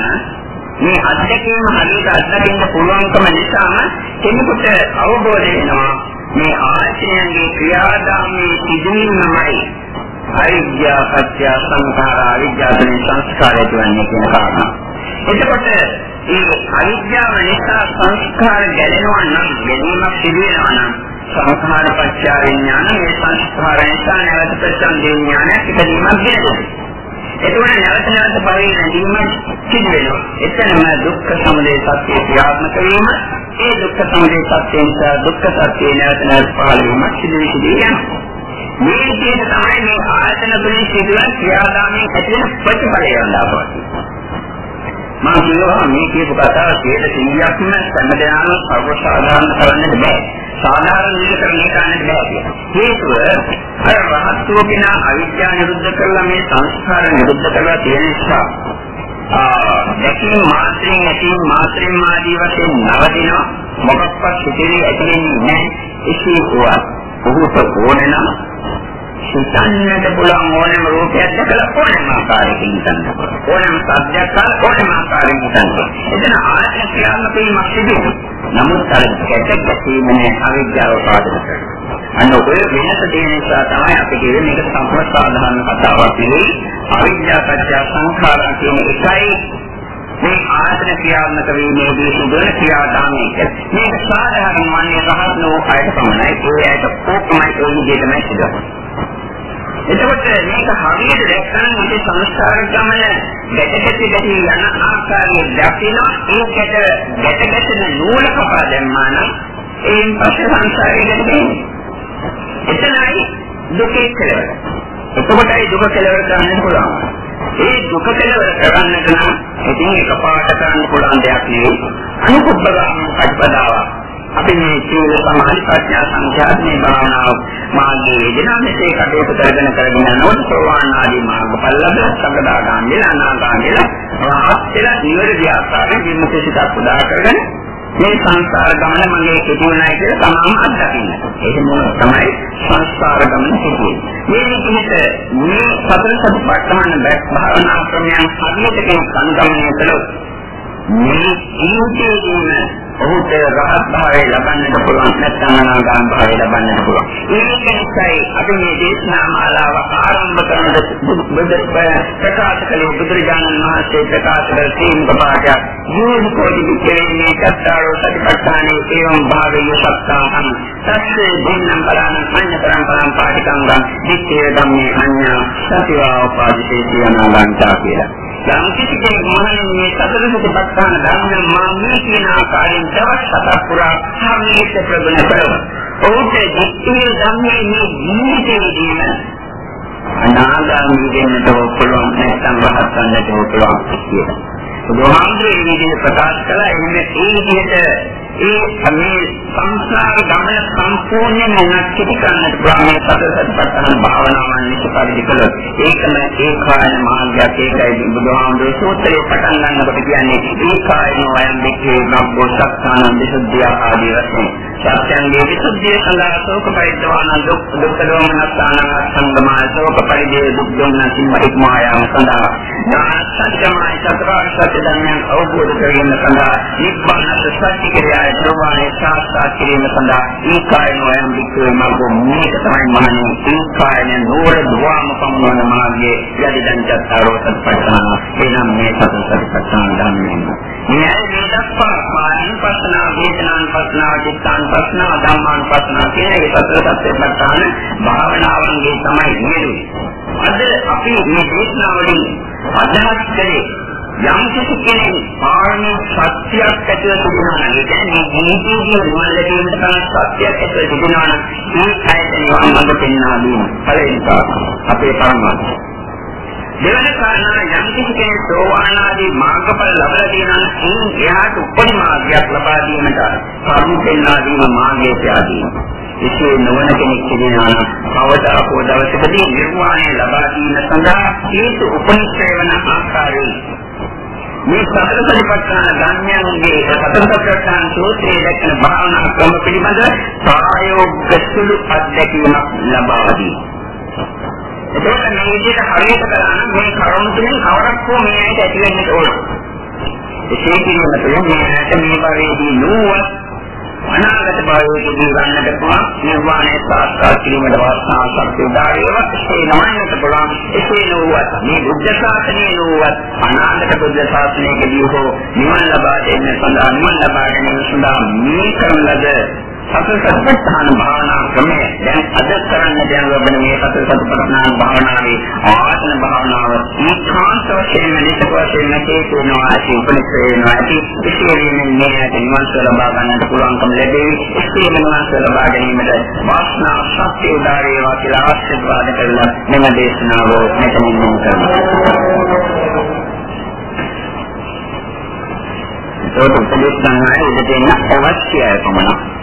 මේ අත්දැකීම හරියට අත්දකින්න පුළුවන්කම නිසාම කෙනෙකුට අවබෝධ වෙනවා මේ ආශ්‍රයන්ගේ ක්‍රියාදාමයේ සිදුවීමයි අවිද්‍යා පත්‍ය සංඛාර අවිද්‍යාවෙන් සංස්කාරය කියන්නේ කියන කාරණා. එතකොට මේ අවිද්‍යාව නිසා සංස්කාර ගැලෙනවා නම් ගැනීමක් සිදු වෙනවා නම් සංඛාර පත්‍ය විඥාන මේ සංස්කාර නිසා නැවත ප්‍රසන්න විඥානයක් ඉදීමක් වෙනවා. එතකොට නැවත නැවත භවයේ නැදීම සිදු වෙනවා. එතනම දුක්ඛ සමුදය සත්‍ය ක්‍රියාත්මක වීම, ඒ දුක්ඛ සමුදය සත්‍ය නිසා දුක්ඛ සත්‍ය නැවත නැවත පහළ වීම සිදු වෙනවා. මේ විදිහට තමයි මේ ආයතන වලින් සිදුවන ක්‍රියාදාමයේ ඇති වෙන ප්‍රතිඵලය යනවා. මම කියනවා මේ කියපු කතාව 100%ක්ම සම්මතයන්ව සර්වසාධාරණ කරන්නට බෑ. සාධාරණ විදිහට කරන්න බෑ. හේතුව අර රහත්ව කෙනා අවිද්‍යාව නිරුද්ධ කරලා මේ සංස්කාර නිරුද්ධ කරලා තියෙන නිසා දැකීම මාත්‍රෙන් ඇතිවීම මාත්‍රෙන් ආදී වශයෙන් නවතිනවා මොකක්වත් සිටිනේ ඇති වෙන්නේ නැහැ එසේ වුවත් ඔහුට ඕන නම් හිතන්නට පුළුවන් ඕනෑම රූපයක් දැකලා ඕනෑම ආකාරයකින් හිතන්න පුළුවන්. ඕනෑම සත්‍යයක් අහලා ඕනෑම ආකාරයකින් හිතන්න පුළුවන්. එතන ආයතන ක්‍රියාත්මක වීමක් සිදුවේ. නමුත් අර ගැට ගැසීමනේ අවිද්‍යාව පාදක කරනවා. අන්න ඔය වෙනස තියෙන නිසා තමයි අපි කියන්නේ මේක සම්පූර්ණ සාධාරණ කතාවක් නෙවෙයි. අවිද්‍යාව පත්‍ය සංඛාරා කියන එකයි මේ ආයතන ක්‍රියාත්මක වීමේදී සිදුවන ක්‍රියාදාමයක මේක සාධාරණ වන්නේ රහත් නෝ අයට පමණයි ඒ අයට කොහොමයි ඒ විදිහටම සිදුවන්නේ එතකොට මේක හරියට දැක්කම මේ සංස්කාර ගමන ගැටගැටි ගැටි යන ආකාරය දකිනවා ඒකට ගැටගැටෙන නූල කපා දැම්මා නම් ඒන් පස්සේ සංසාරය ගැටෙන්නේ. එතනයි දුකේ කෙලවර. එතකොටයි දුක කෙලවර කරන්න පුළුවන්. ඒ දුක කෙලවර කරන්නට නම් ඉතින් එකපාරට කරන්න පුළුවන් දෙයක් නෙවෙයි. අනුකුබ්බගාම පරිපදාවක්. අපි මේ සීල සමාධි ප්‍රඥා සංඛ්‍යාත්මේ භාවනාව මාර්ගයේ යෙදෙනා මෙසේ කටයුතු කරගෙන කරගෙන යනකොට සෝවාන් ආදී මාර්ගඵල ලැබලා සකදාගාමී අනාගාමී රහත් වෙලා නිවැරදි ආකාරයෙන් විමුක්ති සිතක් උදා කරගෙන මේ සංසාර ගමන මගේ කෙටුණයි කියලා තමම අත්දකින්න. එහෙම තමයි සංසාර ගමන කෙටුවේ. මේ විදිහට මේ සතර සතිපට්ඨාන භාවනා ක්‍රමයන් හරියට කෙනෙක් සංගමනය කළොත් මේ ජීවිතයේදීම ඔහුට රහත් භාවය ලබන්නට පුළුවන් නැත්නම් අනාගාම භාවය ලබන්නට පුළුවන්. ඒක නිසායි අපි මේ දේශනා මාලාව ආරම්භ කරනකොට බුදු ප්‍රකාශ කළේ බුදුරජාණන් වහන්සේ ප්‍රකාශ කළ තීන්දුව පාඩය යෝනිකෝදි විචේනේ චත්තාරෝ සතිපට්ඨානේ ඒවම් භාවයේ සත්තාහං තස්සේ දින්නම් බලන අඤ්ඤ පරම්පරම් පාටිකංගං විච්ඡේ ධම්මේ අඤ්ඤා සතිවා උපාදිතේ අනාගාන්තා කියලා. යම් කිසි කෙනෙක් මහණෙනි මේ සතර සතිපට්ඨාන ධර්ම මා මේ කියන ආකාරයෙන් දවස් හතක් පුරා සම්මිත ප්‍රගුණ කරනවා. ඔහුට ජීවිතයේ ධම්මයේ මේ ජීවිතයේදීම අනාගාමී වෙන්නට පුළුවන් නැත්නම් රහත් වෙන්නට පුළුවන් කියලා. බුදුහාමුදුරේ මේ විදිහට ප්‍රකාශ කළා එන්නේ ඒ විදිහට ඒ මේ සංසාර ගමන සම්පූර්ණයෙන්ම නැති කරන්නට පුළුවන් මේ සතර සතිපට්ඨාන භාවනාවන් නිසපරිදි කළොත් ඒකම ඒකායන මාර්ගයක් ඒකයි බුදුහාමුදුරේ සූත්‍රයේ පටන් ගන්නකොට කියන්නේ ඒකායන වයන් දෙකේ නබ්බෝ සත්‍යානන්ද විසුද්ධිය ආදී වශයෙන්. සත්‍යංගේ විසුද්ධිය සඳහා ශෝක පරිද්දවාන දුක් දුක් දෝමනස්ථාන සංගමය ශෝක පරිදේ දුක් දෝමනසින් මහිත්මායම සඳහා. සත්‍යමයි චතුරාර්ය සත්‍ය ධර්මයන් අවබෝධ කරගන්න සඳහා නිබ්බාන සත්‍ය කිරියා කාය ප්‍රවාහය සාක්ෂාත් කිරීම සඳහා ඒ කායන වයම් වික්‍රේ මාර්ගෝ මේක තමයි මහණෙනි. ඒ කායන නෝර දුවාම පමණ මාර්ගයේ යදි දැන් චත්තාරෝ සත්පට්ඨාන එනම් මේ සතර සත්පට්ඨාන ධර්මයෙන්. මේ මේ දක්වා මානින් පස්සනා වේදනාන් පස්සනා චිත්තාන් පස්සනා ධම්මාන් පස්සනා කියන ඒ සතර සත්පට්ඨාන භාවනාවන්ගේ තමයි නිරුයි අද අපි මේ දේශනාවලින් අදහස් කළේ යම් කිසි කෙනෙක් පාරමී සත්‍යයක් ඇතුළත තිබුණා නම් ඒ කියන්නේ ජීවිතයේ නිවන ලැබීමට තමයි සත්‍යයක් ඇතුළත තිබුණා නම් මේ කයට නිවන් මඟ පෙන්වා දීම. පළවෙනි කාරණා අපේ පරමාර්ථය. දෙවන කාරණා යම් කිසි කෙනෙක් සෝවාන් ආදී මාර්ගඵල ලබලා තියෙනවා නම් එයාට උපරි මාර්ගයක් ලබා දීමට කරුණු පෙන්වා දීම මාර්ගයේ ආදී එසේ නොවන කෙනෙක් කියනවා නම් කවදා හෝ දවසකදී නිර්වාණය ලබා ගැනීම සඳහා හේතු උපනිශ්‍රය වන ආකාරයෙන් මේ සතර සතිපට්ඨාන ධර්මයන්ගේ සතර සතිපට්ඨාන සූත්‍රයේ දැක්වෙන භාවනා ක්‍රම පිළිබඳ ප්‍රායෝගික සුළු අත්දැකීමක් ලබා දී. එතකොට මේ විදිහට හරියට කරා නම් මේ කරුණු තුලින් කවරක් හෝ මේ ඇයිට ඇති වෙන්න ඕන. එසේ කිරීම තුළින් මේ ඇයට මේ භවයේදී නුවණ අනාගත භවයේදී ගන්නට පුළුවන්. නිර්වාණය සාක්ෂාත් කිරීමට වාසනාව ශක්තිය උදාරේවා ඒ නමන්නට පුළුවන් එසේ නොවුවත් මේ බුද්ධ ශාසනයේ නොවුවත් අනාගත බුද්ධ ශාසනයකදී හෝ නිවන ලබා දෙන්න සඳහා නිවන ලබා ගැනීම සඳහා මේ කරන ලද සතර සතිපට්ඨාන භාවනා ක්‍රමය. දැන් අද කරන්න දැන් ලබන මේ සතර සතිපට්ඨාන භාවනාවේ ආසන භාවනාව ඒකාන්ත වශයෙන් නිත වශයෙන් හේතු වෙනවා ඇති උපනිෂේ වෙනවා ඇති විශේෂයෙන් මේ නිවන් සුව ලබා ගන්නට පුළුවන්කම ලැබෙයි. ඒ නිවන් සුව ලබා ගැනීමට වාසනා ශක්තිය උදා වේවා කියලා ආශිර්වාද කරලා මෙම දේශනාව මෙතනින් නිම කරනවා. ඒකට උපදේශ ගන්නවා ඉතින් අවශ්‍යයි පමණක්